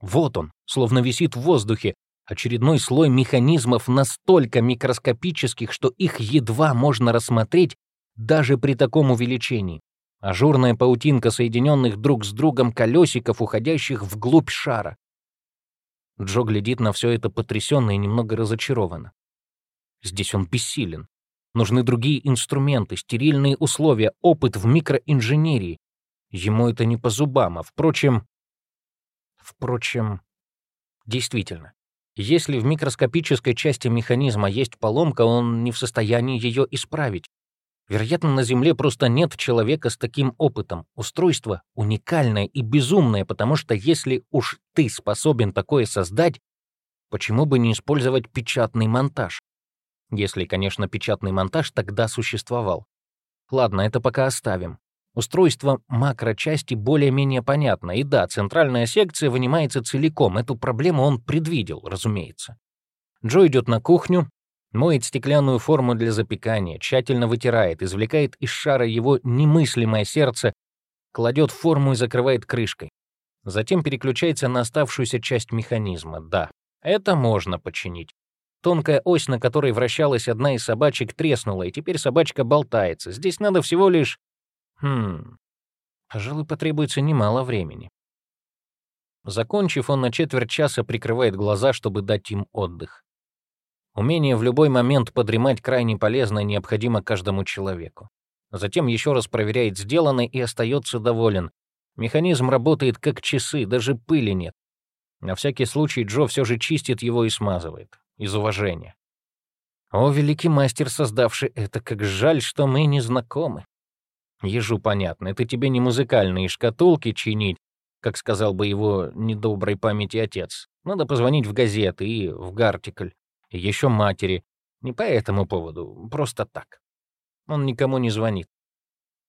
вот он, словно висит в воздухе, очередной слой механизмов настолько микроскопических, что их едва можно рассмотреть даже при таком увеличении. Ажурная паутинка соединенных друг с другом колесиков, уходящих вглубь шара. Джо глядит на все это потрясенно и немного разочарованно. Здесь он бессилен. Нужны другие инструменты, стерильные условия, опыт в микроинженерии. Ему это не по зубам, а впрочем... Впрочем, действительно, если в микроскопической части механизма есть поломка, он не в состоянии ее исправить. Вероятно, на Земле просто нет человека с таким опытом. Устройство уникальное и безумное, потому что если уж ты способен такое создать, почему бы не использовать печатный монтаж? Если, конечно, печатный монтаж тогда существовал. Ладно, это пока оставим. Устройство макрочасти более-менее понятно. И да, центральная секция вынимается целиком. Эту проблему он предвидел, разумеется. Джо идет на кухню, моет стеклянную форму для запекания, тщательно вытирает, извлекает из шара его немыслимое сердце, кладет форму и закрывает крышкой. Затем переключается на оставшуюся часть механизма. Да, это можно починить. Тонкая ось, на которой вращалась одна из собачек, треснула, и теперь собачка болтается. Здесь надо всего лишь... Хм... Пожалуй, потребуется немало времени. Закончив, он на четверть часа прикрывает глаза, чтобы дать им отдых. Умение в любой момент подремать крайне полезно и необходимо каждому человеку. Затем еще раз проверяет сделанное и остается доволен. Механизм работает как часы, даже пыли нет. На всякий случай Джо все же чистит его и смазывает из уважения. О, великий мастер, создавший это, как жаль, что мы не знакомы. Ежу понятно, это тебе не музыкальные шкатулки чинить, как сказал бы его недоброй памяти отец. Надо позвонить в газеты и в Гартикль, еще матери. Не по этому поводу, просто так. Он никому не звонит.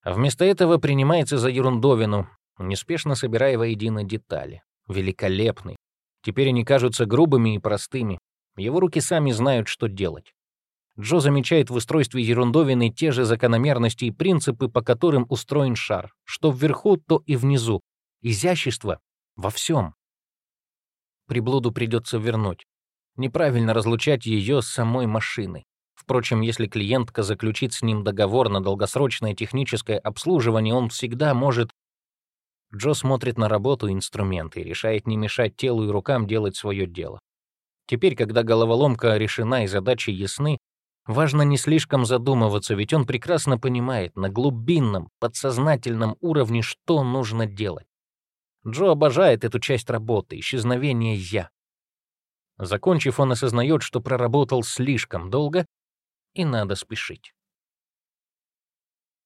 А вместо этого принимается за ерундовину, неспешно собирая воедино детали. Великолепный. Теперь они кажутся грубыми и простыми. Его руки сами знают, что делать. Джо замечает в устройстве ерундовины те же закономерности и принципы, по которым устроен шар. Что вверху, то и внизу. Изящество во всем. Приблуду придется вернуть. Неправильно разлучать ее с самой машиной. Впрочем, если клиентка заключит с ним договор на долгосрочное техническое обслуживание, он всегда может... Джо смотрит на работу и инструменты и решает не мешать телу и рукам делать свое дело. Теперь, когда головоломка решена и задачи ясны, важно не слишком задумываться, ведь он прекрасно понимает на глубинном, подсознательном уровне, что нужно делать. Джо обожает эту часть работы, исчезновение «я». Закончив, он осознает, что проработал слишком долго, и надо спешить.